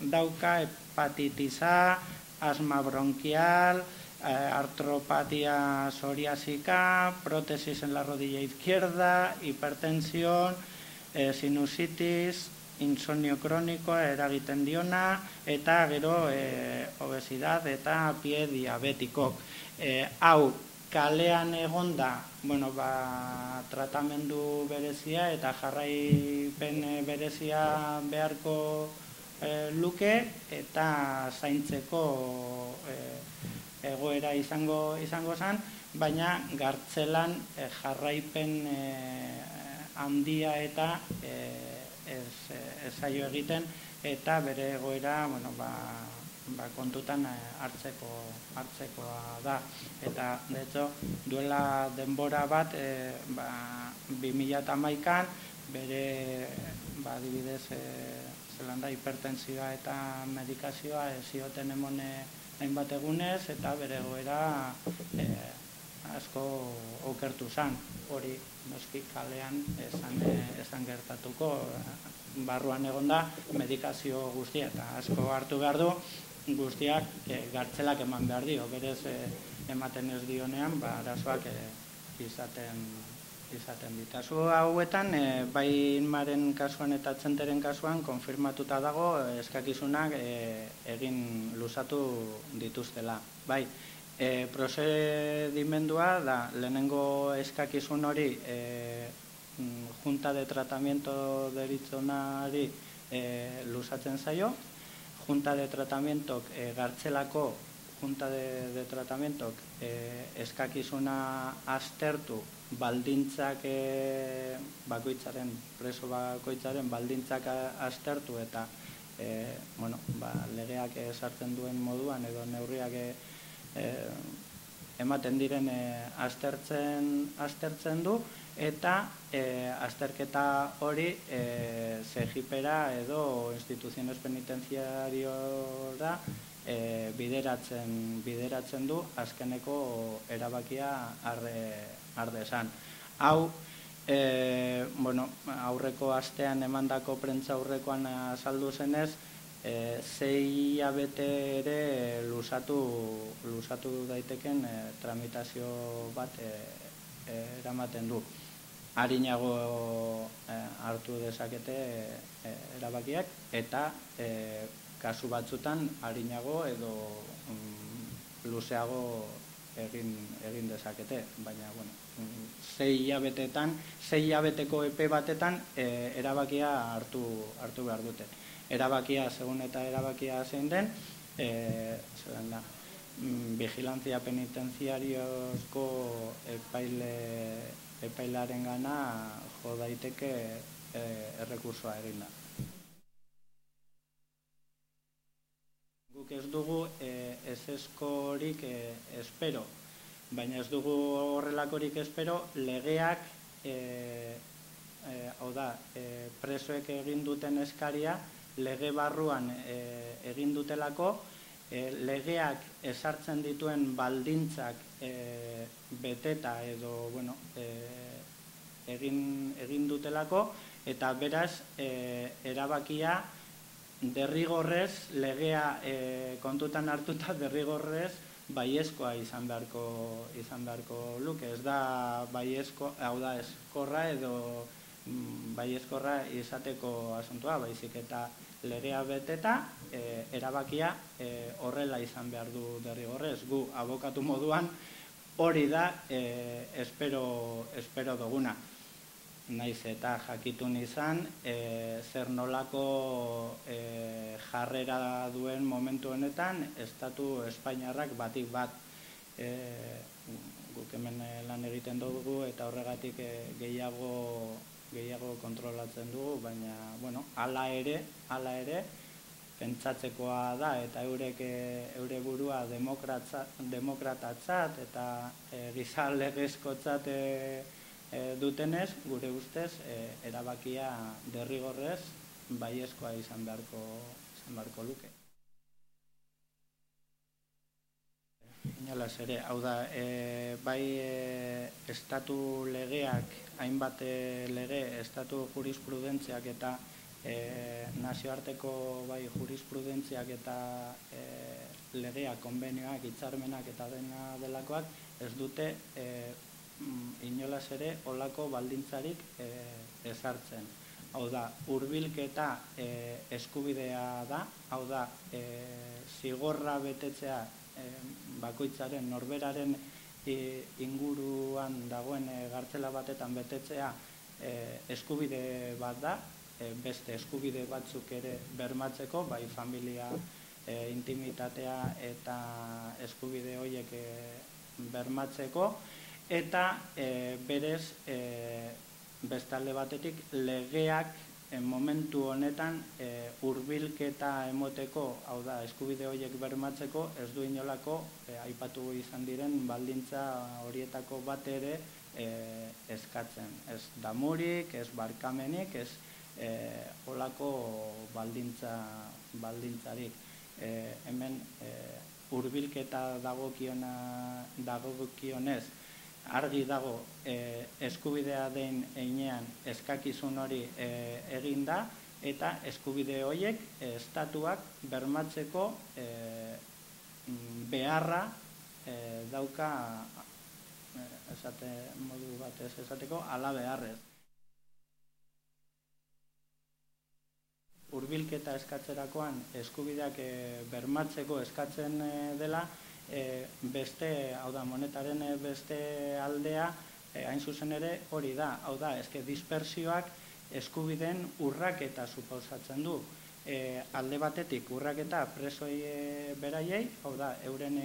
dauka, hepatitisa, asma bronquial, eh, artropatia psoriásica, prótesis en la rodilla izquierda, hipertensión, eh, sinusitis, insomnio kroniko eragiten diona, eta gero eh, obesidad eta pie diabetiko. Eh, hau, kalean egonda, bueno, ba, tratamendu berezia eta jarraipen berezia beharko e, luke eta zaintzeko e, egoera izango izango zen, baina gartzelan e, jarraipen handia eta ez, ez zaio egiten eta bere egoera bueno, ba, ba, kontutan hartzeko hartzekoa da. Eta de duela denbora bat e, ba, 2011an bere ba adibidez e, zelan da hipertensioa eta medikazioa ez zioten emone hainbat egunez eta bere goera e, asko okertu zan. Hori noski kalean esan, esan gertatuko barruan egonda medikazio guztia eta asko hartu behar du guztiak e, gartzelak eman behar dio. Berez e, ematen ez dionean, ba, arazoak e, izaten izaten ditazu hauetan, e, bai inmaren kasuan eta txenteren kasuan, konfirmatuta dago eskakizunak e, egin luzatu dituztela. Bai, e, procedimendua da, lehenengo eskakizun hori e, junta de tratamiento deritzonari e, luzatzen zaio, junta de tratamiento e, gartzelako junta de, de tratamiento e, eskakizuna aztertu baldintzak e, bakoitzaren, preso bakoitzaren baldintzak aztertu eta e, bueno, ba, legeak esartzen duen moduan edo neurriak e, ematen diren e, aztertzen, aztertzen du eta e, azterketa hori e, CGPera edo instituziones penitenciariora e, bideratzen, bideratzen du azkeneko erabakia arre, arde esan. Hau, e, bueno, aurreko astean emandako prentza aurrekoan azaldu zenez, e, zei abete ere lusatu, lusatu daiteken e, tramitazio bat e, eramaten du. Harinago e, hartu dezakete e, erabakiak eta e, kasu batzutan harinago edo mm, luzeago egin, egin dezakete, baina bueno, zei hilabetetan, zei hilabeteko epe batetan e, erabakia hartu, hartu behar dute. Erabakia, segun eta erabakia zein den, e, zelan da, mm, vigilantzia penitenziariozko epaile, epailaren gana jo daiteke e, errekursoa egin da. Guk ez dugu e, ez eskorik e, espero, baina ez dugu horrelakorik espero, legeak, e, e, hau da, e, presoek egin duten eskaria, lege barruan e, egin dutelako, e, legeak esartzen dituen baldintzak e, beteta edo, bueno, e, egin, egin dutelako, eta beraz, e, erabakia, derrigorrez, legea e, kontutan hartuta *laughs* derrigorrez, baiezkoa izan beharko izan beharko luke. Ez da baiezko, hau da eskorra edo mm, baiezkorra izateko asuntua, baizik eta legea beteta, e, erabakia e, horrela izan behar du derrigorrez. Gu abokatu moduan hori da e, espero, espero duguna. Naiz eta jakitun izan, e, zer nolako e, jarrera duen momentu honetan, Estatu Espainiarrak batik bat. E, guk hemen eh, lan egiten dugu eta horregatik eh, gehiago gehiago kontrolatzen dugu, baina bueno, hala ere, hala ere pentsatzekoa da eta eurek eh, eure burua demokratatzat eta e, giza legezkotzat e, e, dutenez, gure ustez, e, erabakia derrigorrez baiezkoa izan beharko, izan beharko luke. Inolaz ere, hau da, e, bai e, estatu legeak, hainbat lege, estatu jurisprudentziak eta e, nazioarteko bai jurisprudentziak eta e, legeak, konbenioak, hitzarmenak eta dena delakoak, ez dute e, inolaz ere olako baldintzarik e, ezartzen. Hau da, hurbilketa e, eskubidea da, hau da, e, zigorra betetzea e, bakoitzaren norberaren e, inguruan dagoen e, gartzela batetan betetzea e, eskubide bat da, e, beste eskubide batzuk ere bermatzeko, bai familia intimitatea eta eskubide horiek bermatzeko, eta e, berez e, bestalde batetik legeak e, momentu honetan e, hurbilketa emoteko, hau da, eskubide horiek bermatzeko, ez du inolako e, aipatu izan diren baldintza horietako bat ere e, eskatzen. Ez damurik, ez barkamenik, ez e, olako baldintza, baldintzarik. E, hemen e, hurbilketa dagokiona dagokionez, argi dago e, eskubidea den einean eskakizun hori e, egin da eta eskubide horiek e, estatuak bermatzeko e, beharra e, dauka esate modu batez esateko ala beharrez. Urbilketa eskatzerakoan eskubideak bermatzeko eskatzen dela, e, beste, hau da, monetaren e, beste aldea, e, hain zuzen ere hori da, hau da, eske dispersioak eskubiden urraketa suposatzen du. E, alde batetik urraketa presoi e, beraiei, hau da, euren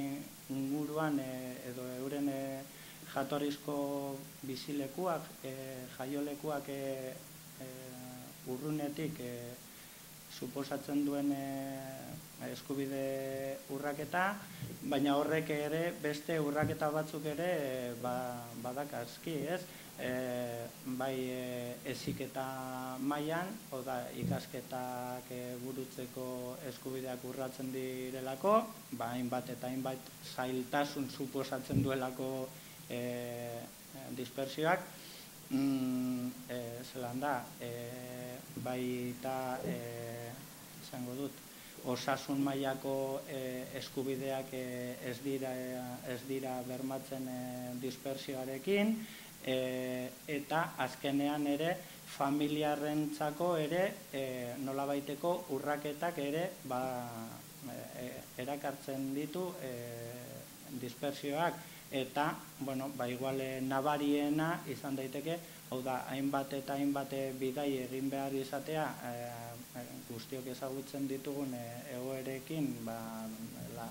inguruan e, edo euren e, jatorrizko bizilekuak, e, jaiolekuak e, e, urrunetik e, suposatzen duen e, eskubide urraketa, baina horrek ere beste urraketa batzuk ere ba, badakazki, ez? E, bai e, eziketa mailan, oda ikasketak e, burutzeko eskubideak urratzen direlako, ba, hainbat eta hainbat zailtasun suposatzen duelako e, dispersioak, mm, e, zelan da, e, bai eta e, izango dut, osasun mailako e, eskubideak e, ez dira ez dira bermatzen e, dispersioarekin e, eta azkenean ere familiarrentzako ere e, nolabaiteko urraketak ere ba, erakartzen ditu dispersioak eta bueno, ba, igual nabariena izan daiteke hau da hainbat eta hainbat bidai egin behar izatea e, guztiok ezagutzen ditugun e, egoerekin ba, la,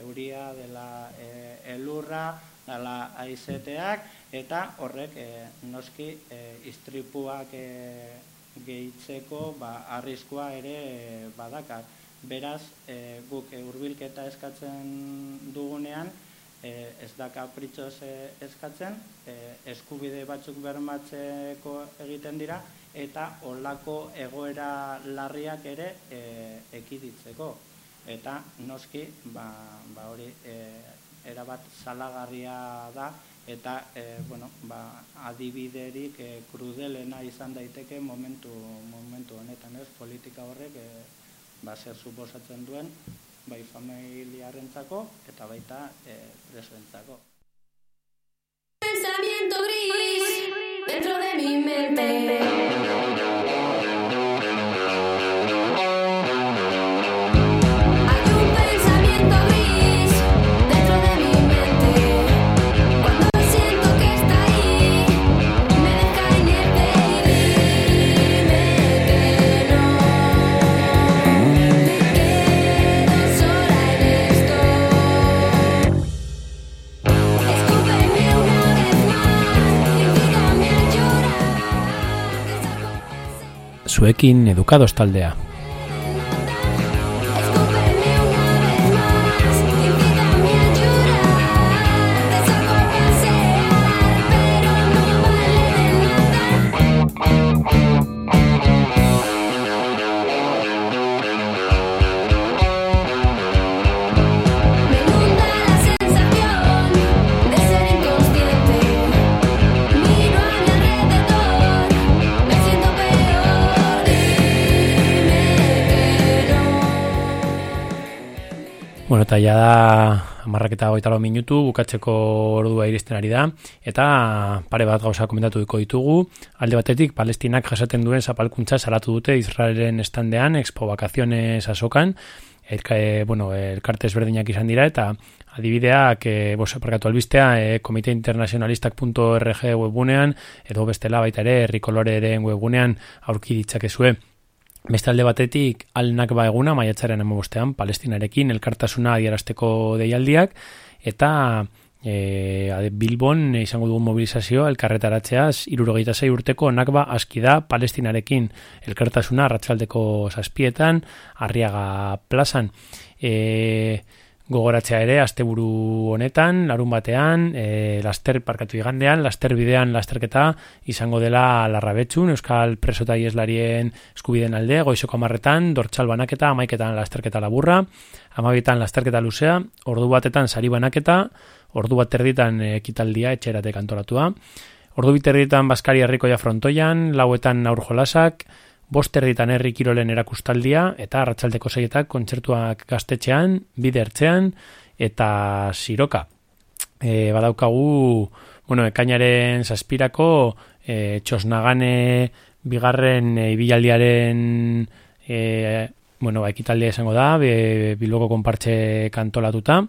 euria dela e, elurra dela aizeteak eta horrek e, noski e, istripuak e, gehitzeko ba, arriskua ere e, badakar. Beraz, e, guk e, urbilketa eskatzen dugunean, e, ez da kapritxoz e, eskatzen, e, eskubide batzuk bermatzeko egiten dira, eta olako egoera larriak ere e, ekiditzeko. Eta noski, ba, ba hori, e, erabat salagarria da, eta e, bueno, ba, adibiderik e, krudelena izan daiteke momentu, momentu honetan ez, politika horrek e, ba, zer suposatzen duen, bai familiarrentzako eta baita e, presoentzako. Pensamiento gris dentro de mi mente. Zuekin edukados taldea. Eta ja da amarrak eta hogeita lau minutu, bukatzeko ordua iristen ari da, eta pare bat gauza komentatuko ditugu. Alde batetik, Palestinak jasaten duen zapalkuntza salatu dute Israelen estandean, Expo Vacaciones asokan, Elka, e, bueno, elkarte ezberdinak izan dira, eta adibideak, e, bos, parkatu albistea, e, komiteinternazionalistak.org webgunean, edo bestela baita ere, herrikoloreren webgunean aurki ditzakezue. Beste alde batetik, alnakba eguna, maiatzaren amabostean, palestinarekin, elkartasuna adierazteko deialdiak, eta e, ade- Bilbon izango dugun mobilizazioa elkarretaratzeaz, irurogeita zei urteko nakba aski da palestinarekin elkartasuna arratsaldeko zazpietan, arriaga plazan. E, gogoratzea ere, asteburu honetan, larun batean, e, laster parkatu igandean, laster bidean lasterketa izango dela larrabetxun, Euskal preso eta ieslarien eskubideen alde, goizoko amarretan, dortxal banaketa, amaiketan lasterketa laburra, amabietan lasterketa luzea, ordu batetan sari banaketa, ordu bat erditan ekitaldia etxeratek antolatua, ordu bit erditan Baskari Herrikoia frontoian, lauetan aur jolasak, bost erditan herri kirolen erakustaldia, eta arratsaldeko seietak kontzertuak gaztetxean, bide ertzean, eta siroka. E, badaukagu, bueno, ekainaren zazpirako, e, txosnagane bigarren e, ibilaldiaren e, bueno, ba, ekitaldia izango da, be, Bilboko konpartxe kantolatuta,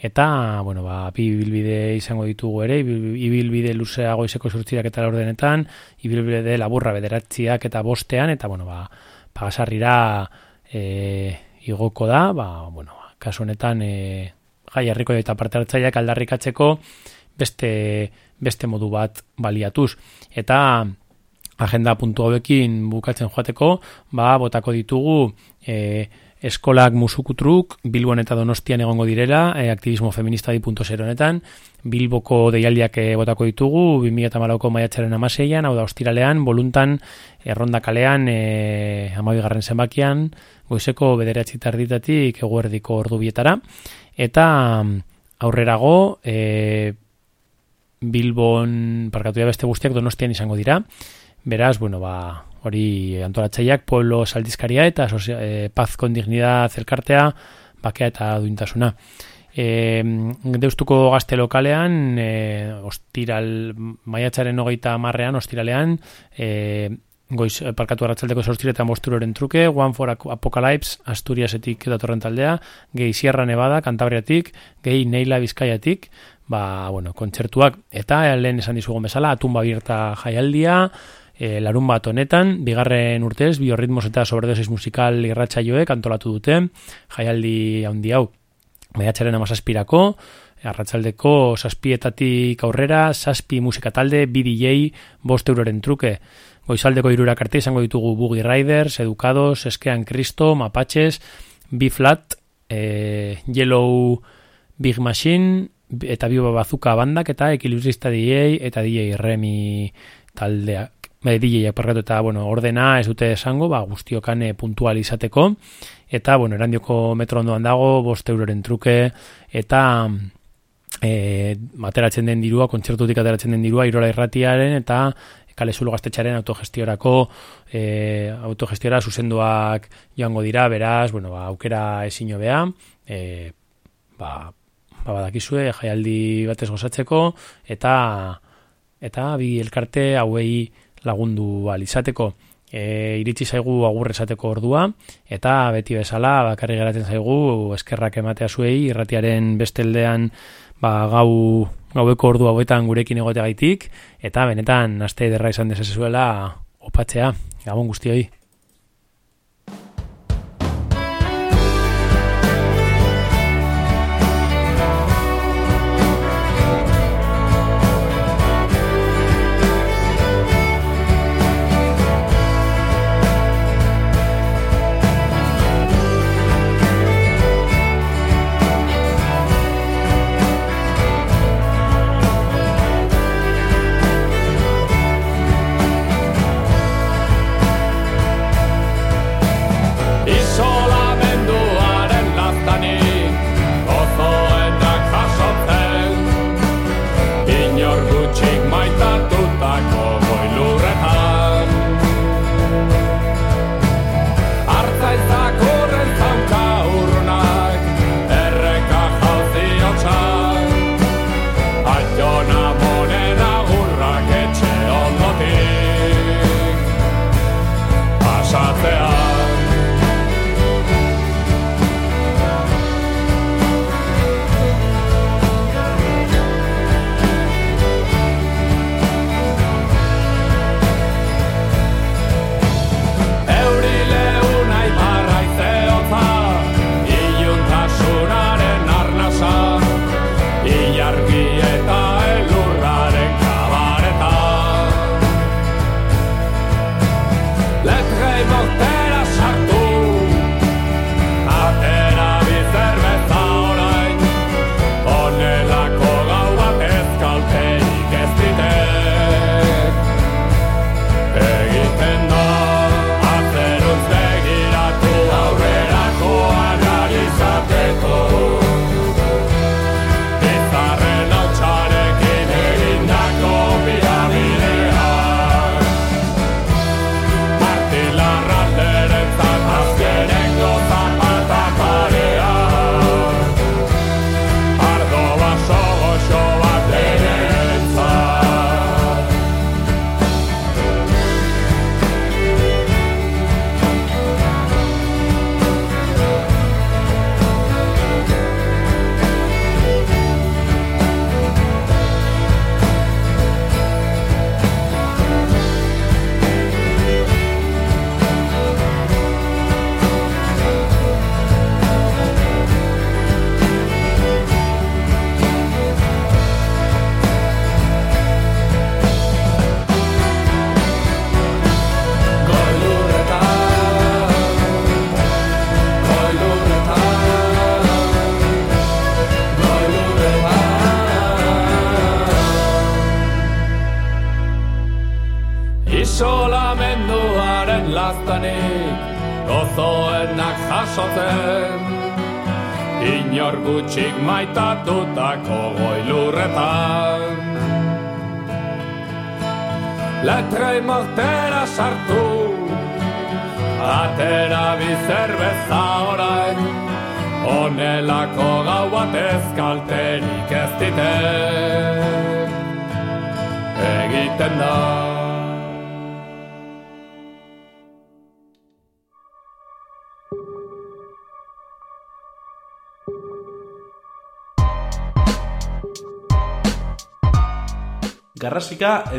eta, bueno, ba, bi ibilbide izango ditugu ere, ibil- ibilbide luzea goizeko surtzirak eta laurdenetan, ibilbide laburra bederatziak eta bostean, eta, bueno, ba, pagasarrira e, igoko da, ba, bueno, kasu honetan, e, gai herriko eta parte hartzaileak aldarrikatzeko beste, beste modu bat baliatuz. Eta agenda puntu hauekin bukatzen joateko, ba, botako ditugu e, eskolak musukutruk, Bilbon eta Donostian egongo direla, e, aktivismo feminista di punto zero honetan, Bilboko deialdiak e, botako ditugu, 2008ko maiatzaren amaseian, hau da ostiralean, boluntan, erronda kalean, e, amabigarren zenbakian, goizeko bederatzi tarditatik eguerdiko ordu bietara, eta aurrerago, e, Bilbon, parkatu beste guztiak Donostian izango dira, Beraz, bueno, ba, hori antolatzaileak pueblo saldizkaria eta sozia, eh, paz con dignidad elkartea, bakea eta duintasuna. E, deustuko gazte lokalean, e, ostiral, maiatzaren hogeita marrean, ostiralean, e, goiz parkatu arratzaldeko sortziretan bosturoren truke, One for Apocalypse, Asturiasetik datorren taldea, gehi Sierra Nevada, Kantabriatik, gehi Neila Bizkaiatik, ba, bueno, kontzertuak, eta lehen esan dizugun bezala, atumba birta jaialdia, e, larun bat honetan, bigarren urtez, biorritmos eta sobredosis musikal irratsaioek antolatu dute, jaialdi handi hau, maiatzaren amazazpirako, arratzaldeko saspietatik aurrera, saspi musika talde, bi DJ, bost euroren truke, goizaldeko irurak arte izango ditugu Boogie Riders, Educados, Eskean Kristo, Mapaches, B-Flat, e, Yellow Big Machine, eta Biba Bazuka bandak, eta Ekilibrista DJ, eta DJ Remy taldeak e, DJ parkatu eta bueno, ordena ez dute esango, ba, guztiokan e, puntual izateko, eta bueno, erandioko metro ondoan dago, bost euroren truke, eta e, ateratzen den dirua, kontzertutik ateratzen den dirua, irola irratiaren, eta kale zulo gaztetxaren autogestiorako e, autogestiora zuzenduak joango dira, beraz, bueno, ba, aukera ezin hobea, e, ba, ba, badakizue, jaialdi batez gozatzeko, eta eta bi elkarte hauei lagundu bal izateko. E, iritsi zaigu agur esateko ordua, eta beti bezala bakarri geratzen zaigu eskerrak ematea zuei, irratiaren besteldean ba, gau, gaueko ordu hauetan gurekin egoteagaitik, eta benetan aste ederra izan dezazuela opatzea, gabon guztioi.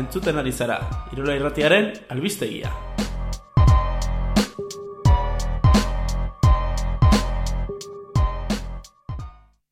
Entzuten ari zara, Irola Irratiaren albistegia.